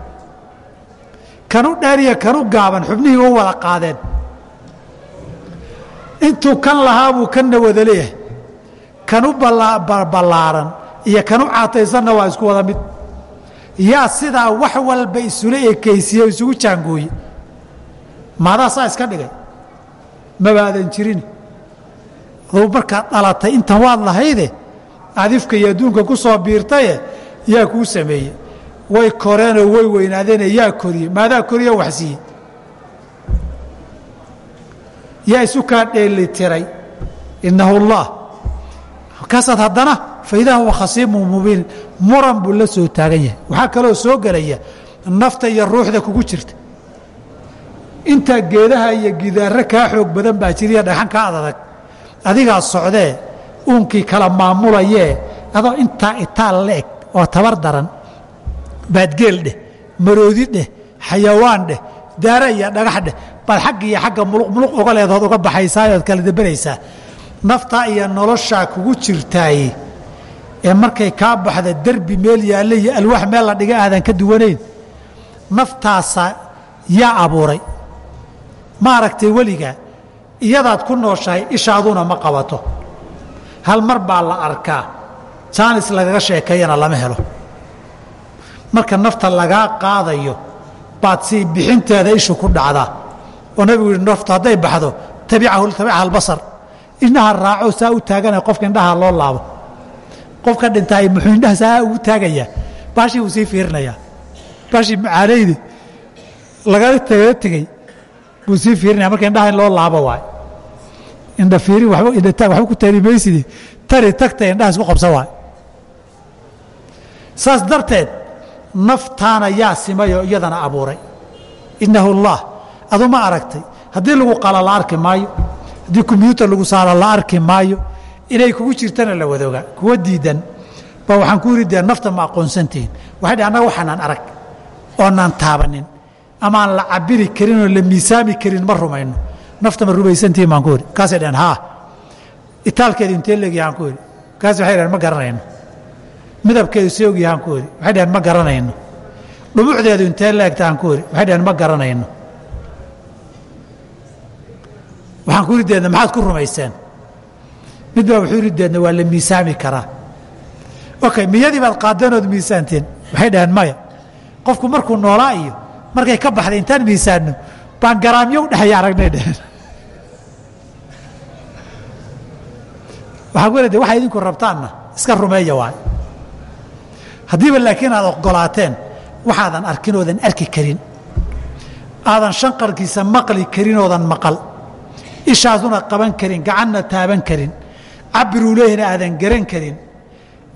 kanu dheeriya kanu gaaban xubnihii u wada qaadeen. Intuu kan lahaa buu kanna wada leeyahay. Kanu ballaaran iyo kanu caataysanna waa isku wada mid. Yaa sidaa wax walba isula ekaysiye isugu jaangooye maadaa saa iska dhigay. Mabaadan jirin. Aduu markaad dhalatay intan waad lahayde adifka iyo adduunka ku soo biirtaye yaa kuu sameeyey way koreenoo way weynaadeene yaa koriye. Maadaa koriyo wax siiye yaa isu kaa dheeli tiray. Innahu allah. Kaasaad haddana faidaa huwa khasiimu mubiin. Muran buu la soo taagan yahay. Waxaa kaloo soo gelaya nafta iyo ruuxda kugu jirta. Intaa geedaha iyo gidaarre kaa xoog badan baa jiriya dhagxan kaa adadag adigaa socdee uunkii kala maamulayee adoo intaa itaal la eg oo tabar daran baadgeel dheh maroodi dheh xayawaan dheh daara iyo dhagax dheh baad xagga iyo xagga muluq uga leedood uga baxaysaa ood kala dabaraysaa naftaa iyo noloshaa kugu jirtaaye ee markay kaa baxda derbi meel yaalla iyo alwaax meel la dhiga aadan ka duwanayn naftaasa yaa abuuray. Ma aragtay weligaa iyadaad ku nooshahay ishaaduna ma qabato. Hal mar baa la arkaa jaanis lagaga sheekeeyana lama helo marka nafta lagaa qaadayo baad sii bixinteeda ishu ku dhacdaa. Oo nabigu yihi naftu hadday baxdo tabicahu tabicaha albasar. Indhaha raaco saa u taagana qofka indhaha loo laabo. Qofka dhintaay muxuu indhaha saa ugu taagayaa baashii wuu sii fiirinayaa. Baashii macaanaydi lagala tegey buu sii fiirinaya marka indhaha in loo laabo waay indha fiirin indhataag waxba ku tari tari tagta indhaha isku qabsan waay saas darteed naftaana yaa simayoo iyadana abuuray. Innahu allah adu ma aragtay. Haddii lagu qala la arki maayo haddii kombyuutar lagu saaro la arki maayo inay kugu jirtana la wadooga kuwa diidan. Ba waxaan ku dee nafta ma aqoonsantihiin. Waxay dhh annaga waxaanaan arag oonaan taabanin amaan la cabiri karin oo la miisaami karin ma rumayno. Nafta ma rumaysantihiin baan ku idhi kaasay dhaheen haa itaalkeedu intee leegyahaan ku idhi kaas waxay dhaheen ma garanayno midabkeedu see ogyahaan ku idhi waxay dhaheen ma garanayno. Dhumucdeedu intee leegtaan ku idhi waxay dhaheen ma garanayno. Waxaan ku idhi deedna maxaad ku rumayseen mid baa wuxuu idhi deedna waa la miisaami karaa. Okay miyadii baad qaadeen ood miisaanteen? Waxay dhaheen maya qofku markuu noolaa iyo markay ka baxday intaan miisaanno baan garaamyo u dhexeeya aragnay dheheen waxaan ku de waxay idinku rabtaanna iska rumeeya waay haddiiba laakiin aad oggolaateen waxaadan arkin oodan arki karin. Aadan shanqarkiisa maqli karin oodan maqal. Ishaasuna qaban karin gacanna taaban karin. Cabiruu leehina aadan garan karin.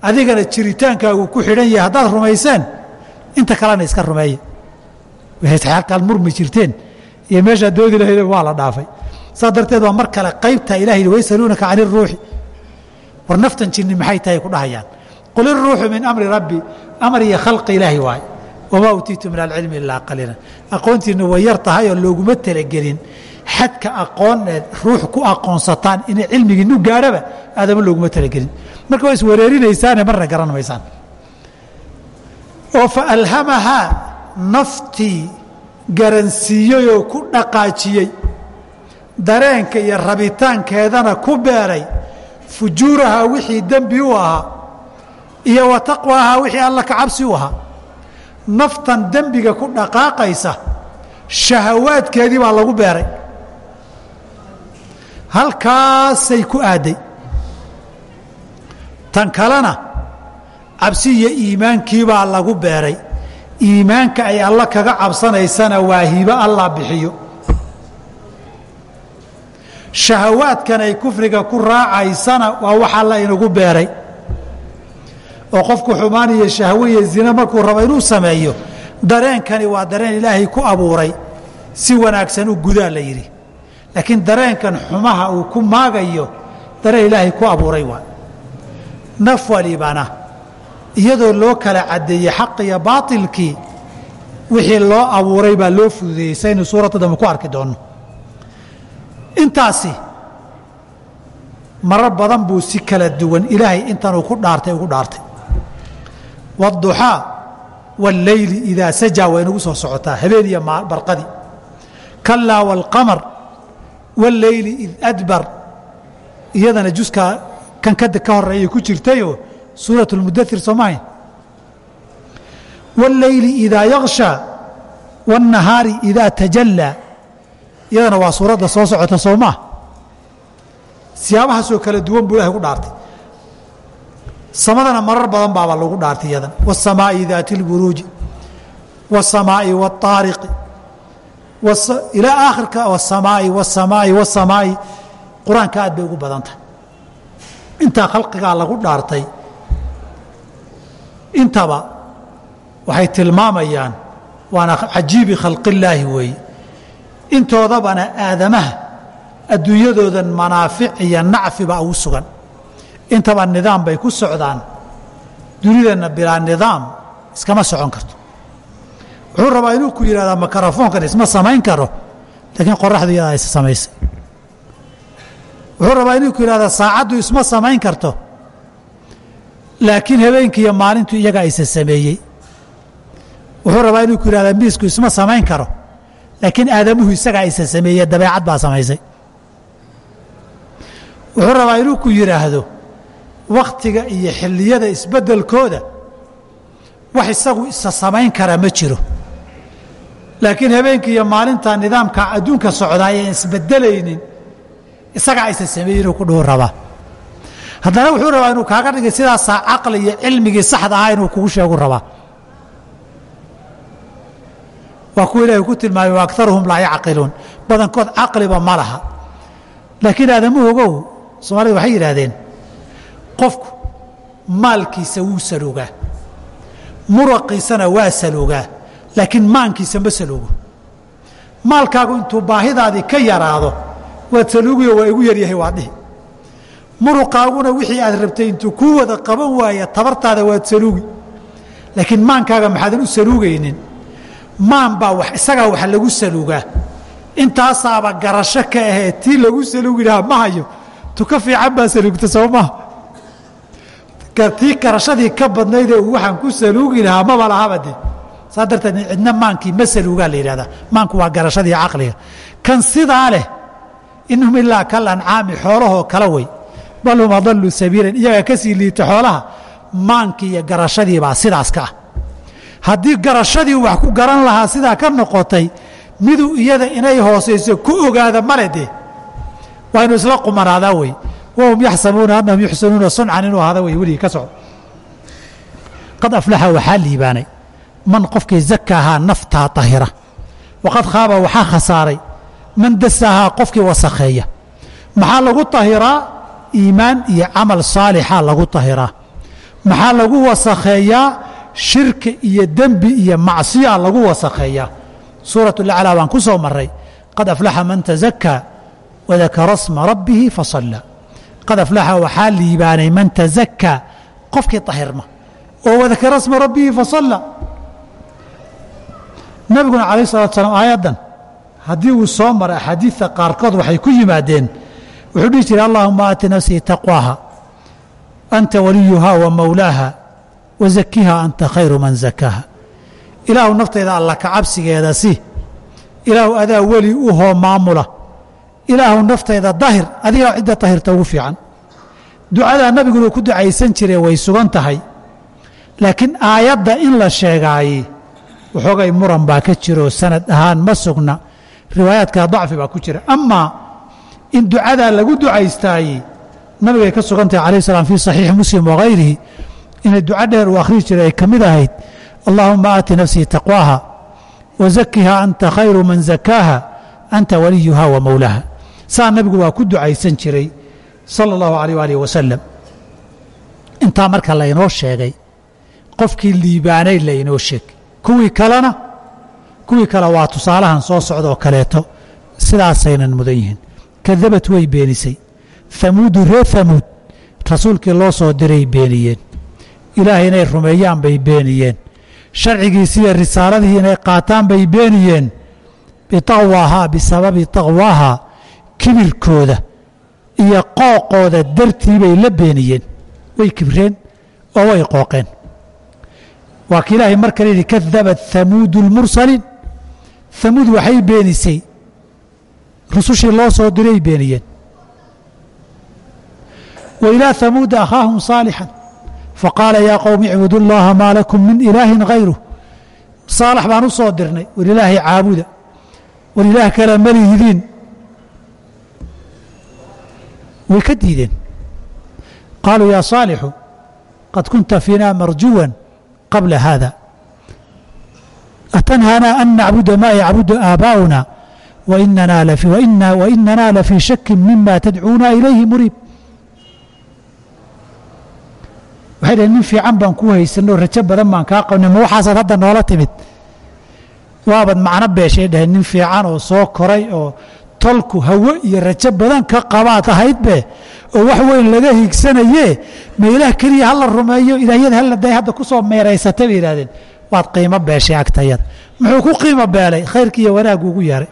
Adigana jiritaankaagu ku xidhan yahay haddaad rumayseen inta kalena iska rumeeya halkaad murmi jirteen. Iyo meeshaad doodi lahayd waa la dhaafay. Saa darteed waa mar kale qaybta ilahay waysaluunaka can iruuxi war naftan jinni maxay tahay ku dhahayaan qul iruuxu min amri rabbi amar iyo khalqi ilaahi waay wamaa utiitu min alcilmi ilaa qaliila aqoontiinna way yar tahay oo looguma talagelin xadka aqooneed ruux ku aqoonsataan inay cilmigiinu gaadhaba aadama looguma talagelin marka waa iswareerinaysaane marna garan maysaan oo fa alhamahaa naftii garansiiyey oo ku dhaqaajiyey dareenka iyo rabitaankeedana ku beeray fujuurahaa wixii dembi u ahaa iyo wa taqwaahaa wixii alla ka cabsi u ahaa. Naftan dembiga ku dhaqaaqaysa shahawaadkeedii baa lagu beeray. Halkaasay ku aadday tan kalena cabsi iyo iimaankiibaa lagu beeray. Iimaanka ay alla kaga cabsanaysana waa hibo allah bixiyo. Shahawaadkan ay kufriga ku raacaysana waa wax alla inagu beeray oo qofku xumaan iyo shahwe iyo zina markuu rabo inuu sameeyo dareenkani waa dareen ilaahay ku abuuray si wanaagsan u gudaa la yidhi. Laakiin dareenkan xumaha uu ku maagayo dareen ilaahay ku abuuray waa. Naf walibana iyadoo loo kala caddeeyey xaq iyo baatilkii wixii loo abuuray baa loo fududeeyey saynu suuradda dambe ku arki doonno. Intaasi marar badan buu si kala duwan ilaahay intanuu ku dhaartay ugu dhaartay wاduxaa wاlleyli idaa sajaa waa inagu soo socotaa habeen iyo barqadii kalaa wاlqamar wاlleyli id adbar iyadana juskaa kan ka ka horeeyay ku jirtayoo suuraة اlmudair soo mahayn wاlleyli idaa yakshaa wاnnahaari idaa tajallaa iyadana waa suuradda soo socota soo maa siyaabahaasoo kala duwan buu ilahay ku dhaartay samadana marar badan baaba lagu dhaartay iyadan waasamaai daati lburuuji waasamaai waaariqi ilaa aakhirka wasamaai wasamaai wasamaai qur'aanka aad bay ugu badan tahay intaa khalqigaa lagu dhaartay intaba waxay tilmaamayaan waana cajiibi khalqillaahi weeye. Intoodabana aadamaha adduunyadoodan manaafic iyo nacfiba ugu sugan intaba nidaam bay ku socdaan dunidanna bilaa nidaam iskama socon karto. Wuxuu rabaa inuu ku yidhahdaa makarafoonkan isma samayn karo laakiin qoraxdu iyadaa is samaysay. Wuxuu rabaa inuu ku yidhahdaa saacaddu isma samayn karto laakiin habeenkii iyo maalintu iyagaa isa sameeyey. Wuxuu rabaa inuu ku yidhahdaa miisku isma samayn karo laakiin aadamuhu isagaa isa sameeye dabeecad baa samaysay. Wuxuu rabaa inuu ku yidhaahdo wakhtiga iyo xilliyada isbeddelkooda wax isagu isa samayn kara ma jiro. Laakiin habeenkii iyo maalinta nidaamka adduunka socdaa ayaan isbedelaynin isagaa isa sameeyey inuu ku dhuhu rabaa haddana wuxuu rabaa inuu kaaga dhigay sidaasaa caqli iyo cilmigii saxda ahaa inuu kugu sheegu rabaa waa kuwa ilaahay ku tilmaamay wa akaruhum laa yacqiluun. Badankood caqliba ma laha. Laakiin aadamuhu ogow soomaalida waxay yidhaahdeen qofku maalkiisa wuu saloogaa muraqiisana waa saloogaa laakiin maankiisa ma saloogo. Maalkaagu intuu baahidaadii ka yaraado waad saluugiyo waa igu yaryahay waa dhihi. Muruqaaguna wixii aad rabtay intuu kuu wada qaban waaya tabartaada waad saluugi laakiin maankaaga maxaadan u saluugaynin maan baa wax isagaa wax lagu saluugaa intaasaaba garasho ka ahee tii lagu saluugi lahaa ma hayo. Tuka fiican baa saluugta soo maha tii garashadii ka badnaydee waxaan ku saluugi lahaa maba lahaba de saa darteed cidna maankii ma saluugaa la yidhahdaa maanku waa garashadii caqliga. Kan sidaa leh inhum ilaa kal ancaami xoolahoo kala wey. Bal hum adallu sabiilan iyagaa ka liita xoolaha maankii iyo garashadiibaa sidaas ka ah. Haddii garashadii wax ku garan lahaa sidaa ka noqotay miduu iyada inay hoosayso ku ogaada male dee. Waa inuu isla qumanaadaa wey wahum yaxsabuuna annahum yuxsanuuna suncan inuu ahada wey weligii ka soco qad aflaxa waxaa liibaanay man qofkii zakaahaa naftaa tahira waqad khaaba waxaa khasaaray man dasaahaa qofkii wasakheeya maxaa lagu tahiraa iimaan iyo camal saalixaa lagu tahiraa maxaa lagu wasakheeyaa shirki iyo dembi iyo macsiya lagu wasakheeyaa suurat laclaa baan ku soo maray qad aflaxa man tazakaa wadakara sma rabbihi fasalla qad aflaxa waxaa liibaanay man tazakaa qofkii tahirma oo wadakara sma rabbihi fasalla nabiguna calayh salatu salaam aayaddan haddii uu soo maray axaadiidta qaarkood waxay ku yimaadeen wuxuu dhihi jiray allahuma aati nafsii taqwaaha anta waliyuha wa mawlaaha wa zakiha anta khayru man zakaaha ilaahu naftayda alla ka cabsigeeda si ilaahu adaa weli u maamula ilaahu naftayda dahir adigaa cidda dahirta ugu fiican. Ducadaa nabiguna ku ducaysan jire way sugan tahay. Laakiin aayadda in la sheegaaye waxoogay muran baa ka jiro sanad ahaan ma sugna. Riwaayaadka dacfi baa ku jira. Amaa in ducadaa lagu ducaystaayey nabigay ka sugan tahay alayh salaam fii saxiixi muslim wagayrihi inay duco dheer uu akhrii jiray ay ka mid ahayd allaahuma aati nafsii taqwaaha wa anta khayru man zakaaha anta waliyuha wa mowlaha saa nabigu waa ku ducaysan jiray sala allahu alayh waalih wasalam intaa marka laynoo sheegay qofkii liibaanay laynoo sheeg. Kuwii kalena kuwii kale waa tusaalahan soo socdaoo kaleeto sidaasaynan mudan yihiin. Kadabad way beenisay. Hamuudu reer hamuud rasuulkii loo soo diray beeniyeen. Ilaahay inay rumeeyaan bay beeniyeen. Sharcigiisiiyo risaaladii inay qaataan bay beeniyeen. Bitaqwaahaa bisababi taqwaahaa kibirkooda iyo qooqooda dartii bay la beeniyeen. Way kibreen oo way qooqeen. Waa ka ilaahay mar kale yidhi kadabat hamuudu lmursaliin hamuud waxay beenisay. Rusushii loo soo diray beeniyeen. Wa ilaa akhaahum saalixan. Faqaala yaa qowmi icbudu llaha maa lakum min ilaahin hayruh saalax baan u dirnay. War caabuda. War ilaah kale ma lihidiin way ka diideen. Qaaluu yaa saalixu qad kunta fiina marjuwan qabla haada atanhaanaa an nacbuda maa yacbudu aabaa'una wainana lafii shakin mima tadcuuna ilayhi muriib. Waxay dhaheen nin fiican baan ku haysanoo rajo badan baan kaa qabnay ma waxaasaad hadda noola timid. Waabad macno beeshay dhaheen nin fiican oo soo koray oo tolku hawo iyo rajo badan ka qabaad ahaydbe oo wax weyn laga hiigsanaye ma ilaah keliya hala rumeeyo ilaahyada hala day hadda ku soo meeraysatay bay yidhahdeen waad qiimo beeshay agtayada muxuu ku qiimo beelay? Khayrkii iyo wanaaggu ugu yeeray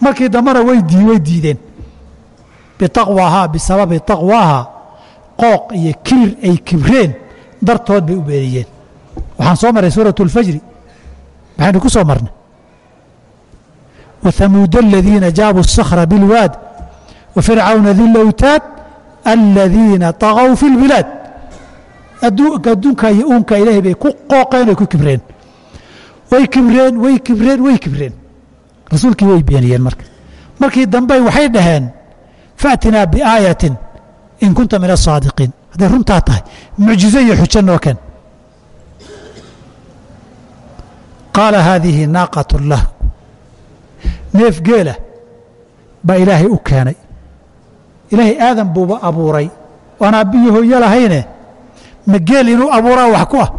markii dambena way way diideen. Bitaqwaahaa bisababi taqwaahaa qooq iyo kibir ay kibreen dartood bay u beeniyeen waxaan soo marray suuratu اlfajri maxaynu ku soo marnay وثموuد الذيiنa jاabوا الصkر بالwاad وفircawna di lwtaad الذiina طغوا في البiلاad adduunka iyo uunka ilaahay bay ku qooqeen oy ku kibreen way kibreen way kibreen way kibreen rasuulkii way beeniyeen marka markii dambe waxay dhaheen faatinaa biaayatin in kunta min asaadiqiin hadday runtaa tahay mucjizo iyo xujo noo keen qaala haadihi naaqat lah neef geela baa ilaahay u keenay. Ilaahay aadan buuba abuuray. Oan aabbiyo hooyo lahayne ma geel inuu abuuraa wax ku ah?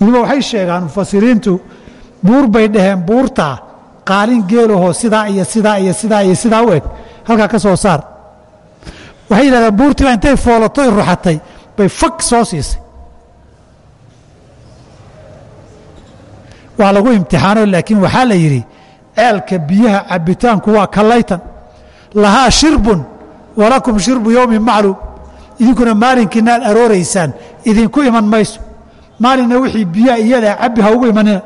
Weliba waxay sheegaan mufasiriintu buur bay dhaheen buurtaa qaalin geelahoo sidaa iyo sidaa iyo sidaa iyo sidaa u eg. Halkaa ka soo saar. Waxay yidhahdeen buurtii baa intay foolatoy ruxatay bay fag soo siisay. Waa lagu imtixaano laakiin waxaa la yidhi ceelka biyaha cabbitaanku waa kallaytan. Lahaa shirbun walakum shirbu yowmin macluum. Idinkuna maalinkiina arooraysaan idinku iman mayso. Maalinna wixii biyaha iyadaa cabbi ha ugu imanina.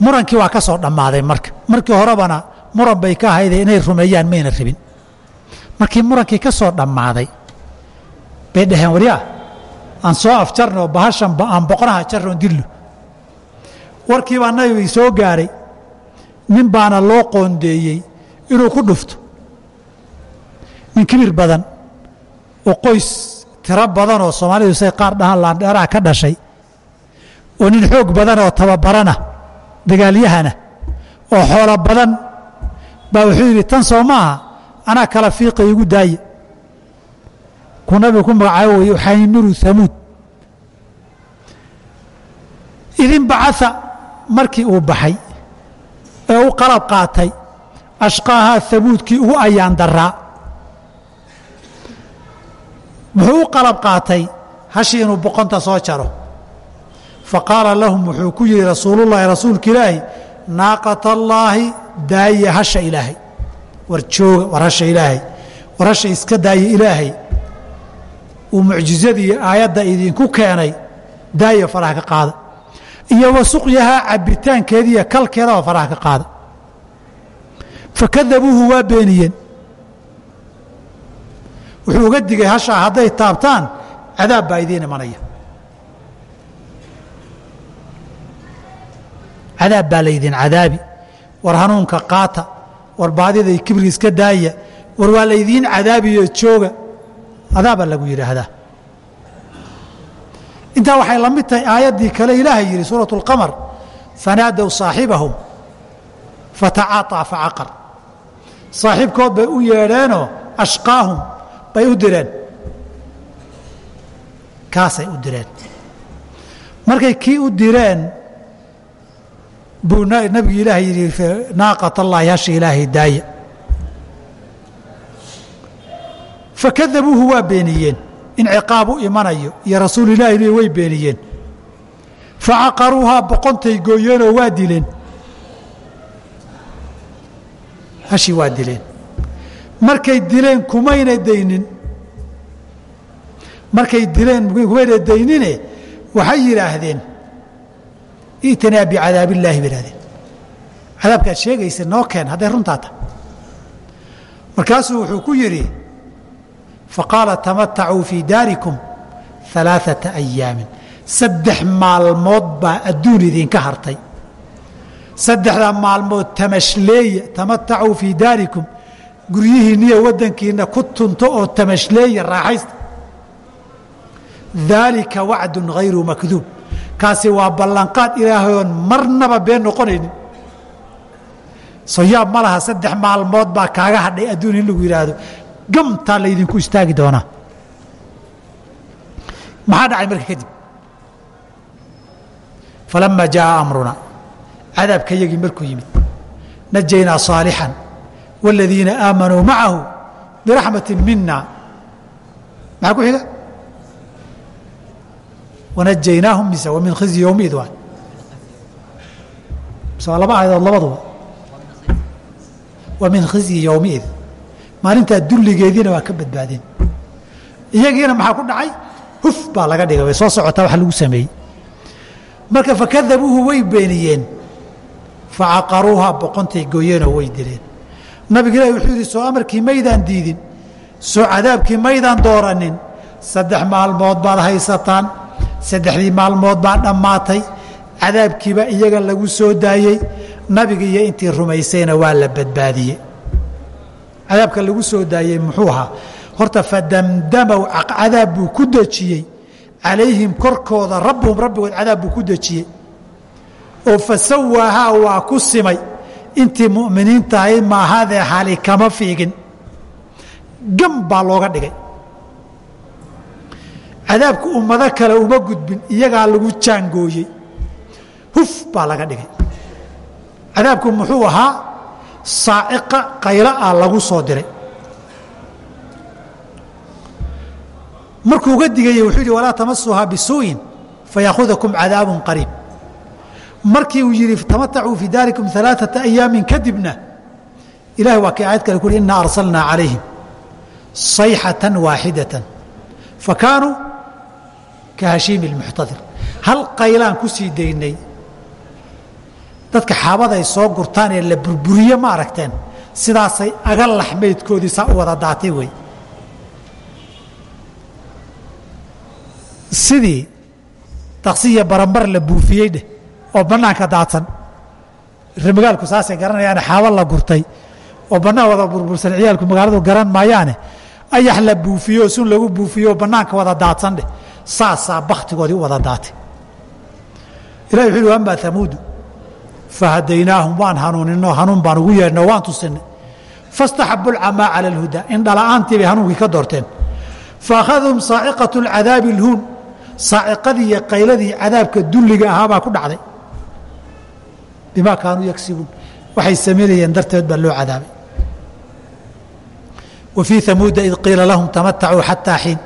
Murankii waa ka soo dhammaaday marka. Markii horebana muran bay ka ahayde inay rumeeyaan mayna rabin. Markii murankii ka soo dhammaaday bay dhaheen waryaa aan soo afjarno bahashan aan boqnaha jarnoon dillo warkii baa nabigii soo gaaray nin baana loo qoondeeyey inuu ku dhufto. Nin kibir badan oo qoys tiro badan oo soomaalidu say qaar dhahaan laandheeraha ka dhashay oo nin xoog badan oo tababarana dagaalyahana oo xoolo badan baa wuxuu yidhi tan soo maaha anaa kala fiiqa igu daaya kuu nabigu ku magacaabo weye xaymiru hamuud idin bacaa markii uu baxay ee u qalab qaatay ashqaahaa hamuudkii ugu ayaan daraa muxuu u qalab qaatay? Hashii inuu boqonta soo jaro. Fa lahum wuxuu ku yidhi rasuulullahi rasuulka ilaahi naaqata allaahi daaya hasha ilaahay. War jooga war hasha ilaahay. War hasha iska daaya ilaahay. Uu mucjizadii aayadda idinku keenay daaya faraha ka qaada iyo wa suqyahaa cabbitaankeediiyo kalkeedaba faraha ka qaada. Fakadabuuhu waa beeniyeen. Wuxuu uga digay hashaa hadday taabtaan cadaab baa idiin imanaya. Cadaab baa laydin cadaabi war hanuunka qaata war baadiday kibri iska daaya war waa laydiin cadaabiyo jooga. Adaabaa lagu yidhaahdaa intaa waxay la mid tahay aayaddii kale ilaahay yidhi suuraة اlqamar fanaadow saaxibahum fatacaaطaa facaqar saaxiibkood bay u yeedheenoo ashqaahum bay u direen kaasay u direen markay kii u direen buu nabigu ilaahay yidhi naaqat allaahi hasha ilaahay daaya fakadabuuhu waa beeniyeen in ciqaab u imanayo iyo rasuul ilaahi way beeniyeen. Facaqaruuhaa boqontay gooyeenoo waa dileen. Hashii waa dileen. Markay dileen kumayna daynin. Markay dileen kumayna daynine waxay yidhaahdeen i'tanaa bicadaab illaahi bay ihahdeen cadaabkaad sheegaysa noo keen hadday runtaa tahay markaasuu wuxuu ku yidhi faqaala tamatacuu fii daarikum alaaثata ayaamin saddex maalmood baa adduun idinka hartay saddexdaa maalmood tamashleeya tamatacuu fii daarikum guryihiinniyo waddankiinna ku tunto oo tamashleeya raaxaysta daalika wacdun hayru makduub kaasi waa ballanqaad ilaahayoon marnaba been noqonaynin soyaab ma laha saddex maalmood baa kaaga hadhay adduun in lagu yidhaahdo gamtaa laydinku istaagi doonaa maxaa dhacay marka kadib falamaa jaءa amruna cadaabka yagii markuu yimid najaynaa صaalixا wاladiina aamanuu macahu biraxmati mina maxaa ku xiga wanajaynaahum mise wa min khizyi yowmiid waay mise waa laba aayadood labaduba wa min khizyi yowmiid maalintaa dulligeediina waa ka badbaadeen. Iyagiina maxaa ku dhacay? Huf baa laga dhigay way soo socotaa wax lagu sameeyey. Marka fakadabuuhu way beeniyeen. Facaqaruuhaa boqontay gooyeenoo way dileen nabiga ilahi wuxuu yidhi soo amarkii maydaan diidin soo cadaabkii maydaan dooranin saddex maalmood baad haysataan saddexdii maalmood baa dhammaatay cadaabkiiba iyaga lagu soo daayey nabiga iyo intii rumaysayna waa la badbaadiyey cadaabka lagu soo daayey muxuu ahaa. Horta fadamdamow cadaab buu ku dejiyey. Calayhim korkooda rabbuhum rabbigood cadaab buu ku dejiyey. Oo fasawaahaa waa ku simay. Intii mu'miniinta ahayd maahadee hali kama fiigin. Gam baa looga dhigay. Cadaabku ummado kale uma gudbin iyagaa lagu jaangooyey. Huf baa laga dhigay. Cadaabku muxuu ahaa saaciqa qaylo ah lagu soo diray. Markuu uga digayey wuxuu yidhi walaa tamasuhaa bisuu'in fayaahudakum cadaabun qariib. Markii uu yidhi tamatacuu fii daarikum alaaثata ayaamin kadibna ilahi waa kii aayad kale ku uhi inaa arsalnaa calayhim sayxatan waaxidatan fakaanuu ka hashiimi اlmuxtadir hal qaylaan ku sii daynay dadka xaabada ay soo gurtaan ee la burburiye ma aragteen. Sidaasay aga laxmaydkoodii saa u wada daatay wey sidii taksiya barambar la buufiyey dheh oo bannaanka daadsan. Remagaalku saasay garanayaane xaabo la gurtay oo bannaan wada burbursan ciyaalku magaaladu garan maayaane ayax la buufiyo oo sun lagu buufiyo oo bannaanka wada daadsan dheh saasaa bakhtigoodii u wada daatay. Ilahi wuxu uhi amaa hamuudu fahadaynaahum waan hanuuninoo hanuun baan ugu yeedhnoo waan tusinay fastaxabu lcamaa cala alhudaa indhala'aantii bay hanuunkii ka doorteen faakhadahum saaciqatu lcadaabi alhuun saaciqadii iyo qayladii cadaabka dulliga ahaabaa ku dhacday bimaa kaanuu yagsibuun waxay samaynayeen darteed baa loo cadaabay wa fii id qiila lahum tamatacuu xataa xiin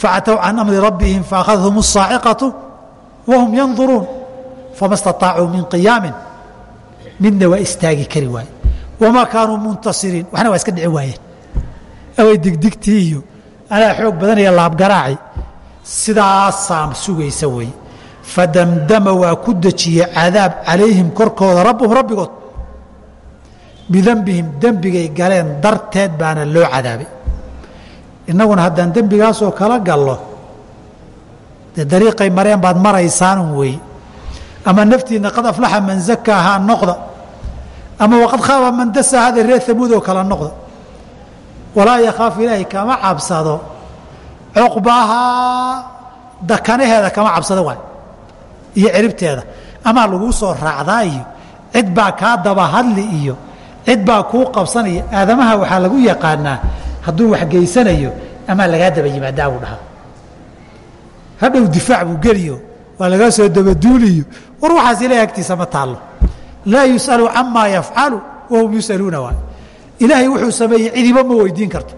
facatow can amri rabbihim faakhadahum asaaciqatu wahum yanduruun fama staطaacuu min qiyaamin midna waa istaagi kari waaye wamaa kaanuu muntasiriin waxna waa iska dhici waayeen away digdigtii iyo anaa xoog badanaya laabgaraaci sidaasaa sugaysa weeye fadamdama waa ku dejiyey cadaab calayhim korkooda rabbuhum rabbigood bidembihim dembigay galeen darteed baana loo cadaabay innaguna haddaan dembigaasoo kala gallo dee dariiqay mareen baad maraysaanun weeye ama naftiinna qad aflaxa man zakaahaa noqda ama waqad khaaba man dasaa hada reer hamuud oo kala noqda walaa yakhaafu ilaahay kama cabsado. Cuqbahaa dakanaheeda kama cabsada waay iyo ciribteeda. Amaa laguu soo raacdaa iyo cid baa kaa daba hadli iyo cid baa kuu qabsanaya aadamaha waxaa lagu yaqaanaa hadduu wax geysanayo amaa lagaa daba yimaadaa buu dhahaa. Hadhow difaac buu geliyo waa lagaa soo dabaduuliyo. War waxaas ilahay agtiisa ma taallo. Laa yus'alu camaa yafcalu wahum yus'aluuna waay ilaahay wuxuu sameeyey cidiba ma weydiin karto.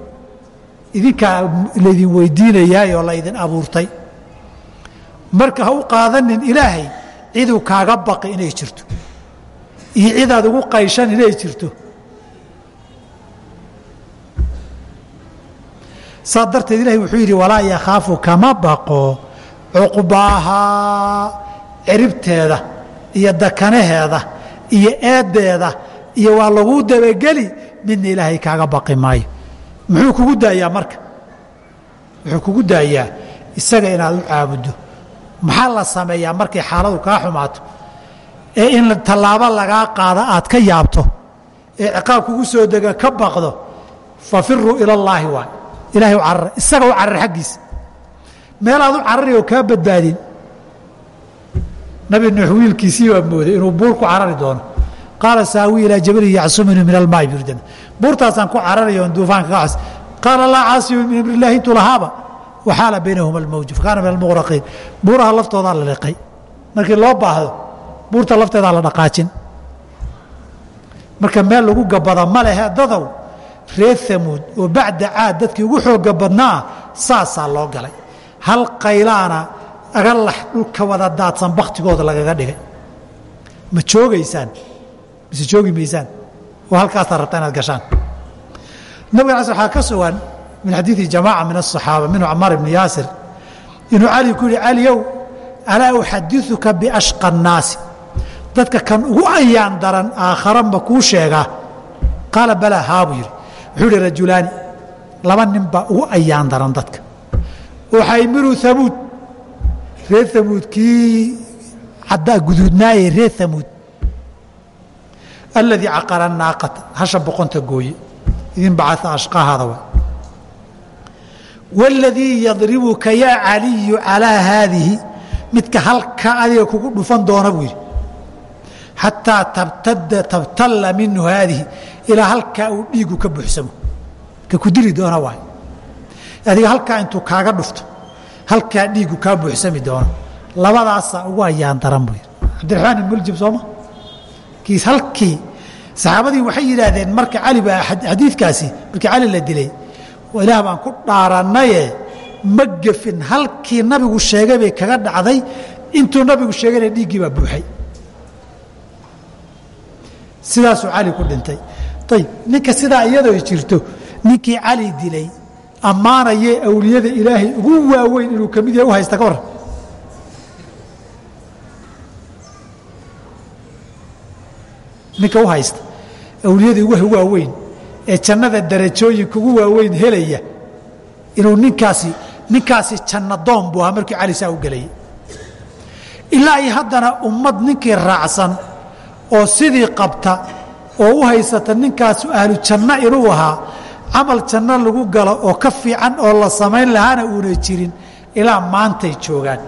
Idinkaa laydin weydiinayaay oo laydin abuurtay. Marka ha u qaadanin ilaahay ciduu kaaga baqi inay jirto. Iyo cidaad ugu qayshan inay jirto. Saa darteed ilahay wuxuu yidhi walaa yakhaafu kama baqo cuqbaahaa ciribteeda iyo dakanaheeda iyo eedeeda iyo waa laguu dabageli midna ilaahay kaaga baqi maayo. Muxuu kugu daayaa marka? Wuxuu kugu daayaa isaga inaad u caabuddo maxaa la sameeyaa markay xaaladu kaa xumaato? Ee in tallaabo lagaa qaado aad ka yaabto. Ee ciqaab kugu soo dega ka baqdo. Fafiruu ila allaahi waay ilahay u carar isaga u carar xaggiisa meelaad u carari oo kaa badbaadin. Nabi nuux wiilkiisii baa mooday inuu buur ku carari doono. Qaala saawi ilaa jabalin yacsumuni min almaai birdan buurtaasaan ku cararayo on duufaanka ka cas qaala laa caasima min amri illaahi intu lahaaba. Waxaala baynahuma almawju fakaana min almuqraqiin buuraha laftoodaa la liqay. Markii loo baahdo buurta lafteedaa la dhaqaajin. Marka meel lagu gabada ma lehe dadow reer hamuud oo bacda caad dadkii ugu xooga badnaa saasaa loo galay hal qaylaana agalax dhulka wada daadsan baktigooda lagaga dhigay ma joogaysaan mise joogi maysaan oo halkaasaa rabtaa inaad gashaan nabga ala waxaa ka sugan min xadiidi jamaaca min aلصaxaaba minhu camaar ibni yaasir inuu cali ku yihi caliyow alaa uxadiثuka biashqa الnaasi dadka kan ugu ayaan daran aakhara ma kuu sheegaa qaala balaa haa buu yidhi wuxuu yihi rajulaani laba nin baa ugu ayaan daran dadka uxaymiru hamuud reer hamuud kii guduudnaaye reer hamuud aladii caqara naaqata. Hasha boqonta gooye. Idin bacaa ashqahaada wa waladii yadribuka yaa caliyu calaa haadihi midka halka adiga kugu dhufan doona buu yidhi. Xataa tabtalla minhu haadihi ilaa halkaa uu dhiigu ka buuxsamo. Ka ku dili doona waay adiga halkaa intuu kaaga dhufto halkaa dhiigu kaa buuxsami doono. Labadaasaa ugu ayaan daran buu yidhi. Cabdiraxmaan ibnuljib sooma kiis halkii saxaabadii waxay yidhaahdeen marka cali baa xadiidkaasi markii cali la dilay ilaah baan ku dhaarannaye ma gefin. Halkii nabigu sheegay bay kaga dhacday intuu nabigu sheegayna dhiiggii baa buuxay. Sidaasuu cali ku dhintay. Ayib ninka sidaa iyadoo jirto ninkii cali dilay ammaanayee awliyada ilaahay ugu waaweyn inuu ka mid yahay u haysta ka warran ninka u haysta awliyada ugu waaweyn ee jannada darajooyinka ugu waaweyn helaya inuu ninkaasi ninkaasi doon buu ahaa markii cali saa u gelayay ilaa iyo haddana ummad ninkii raacsan oo sidii qabta oo u haysata ninkaasu ahlu janno inuu ahaa camal janno lagu galo oo ka fiican oo la samayn lahaana uuna jirin ilaa maantay joogaan.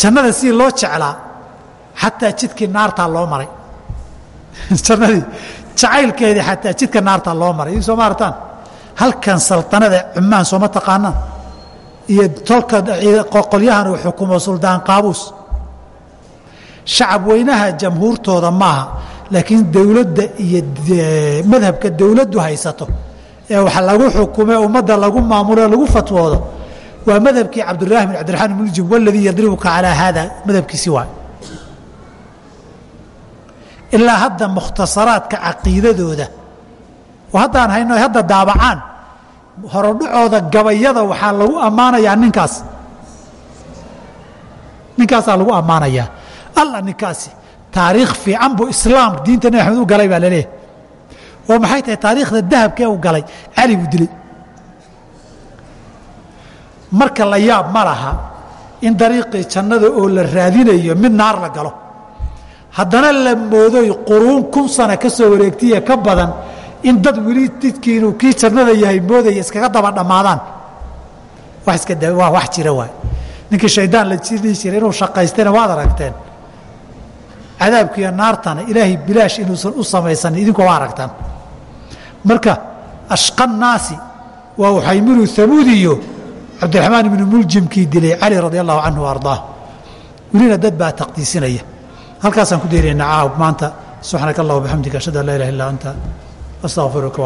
Jannada sidii loo jeclaa xataa jidkii naartaa loo maray. *laughs* Jannadii jacaylkeedii xataa jidka naartaa loo maray. Idin sooma artaan halkan saltanada cumaan sooma taqaanaan? Iyo tolka qolyahan uu xukumo suldaan qaabuus shacab weynaha jamhuurtooda maaha laakiin dowladda iyo madhabka dowladdu haysato ee wax lagu xukume ummadda lagu maamulo lagu fatwoodo waa madhabkii cabdirahi bin cabdiraxmaan muljim waladii yadribuka calaa haada madhabkiisi waay ilaa hadda mukhtasaraadka caqiidadooda oo haddaan hayno ay hadda daabacaan horodhacooda gabayada waxaa lagu ammaanayaa ninkaas. Ninkaasaa lagu ammaanayaa. Alla ninkaasi taariikh fiican buu islaam diinta nebi axmed u galay baa la leeyahay. Oo maxay tahay taariikhda dahabkee u galay? Cali buu dilay. Marka la yaab ma laha in dariiqii jannada oo la raadinayo mid naar la galo. Haddana la moodoy quruun kun sana ka soo wareegtiye ka badan in dad weli didkii inuu kii jannada yahay moodaya iskaga daba dhammaadaan. Wax iska waa wax jira waay. Ninkii shaydaan la dhihi jiray inuu shaqaystayna waad aragteen cadaabkiiyo naartana ilaahay bilaash inuusan u samaysanin idinku waa aragtaan. Marka ashqa naasi waa uxaymiru hamuud iyo cabdiraxmaan ibnu muljimkii dilay cali radi allahu canhu ardaa welina dad baa taqdiisinaya halkaasaan ku daynaynaa caawb maanta. Subxaanaka allah bxamdika ashhadu an laa ilaha illa anta astaqfiruka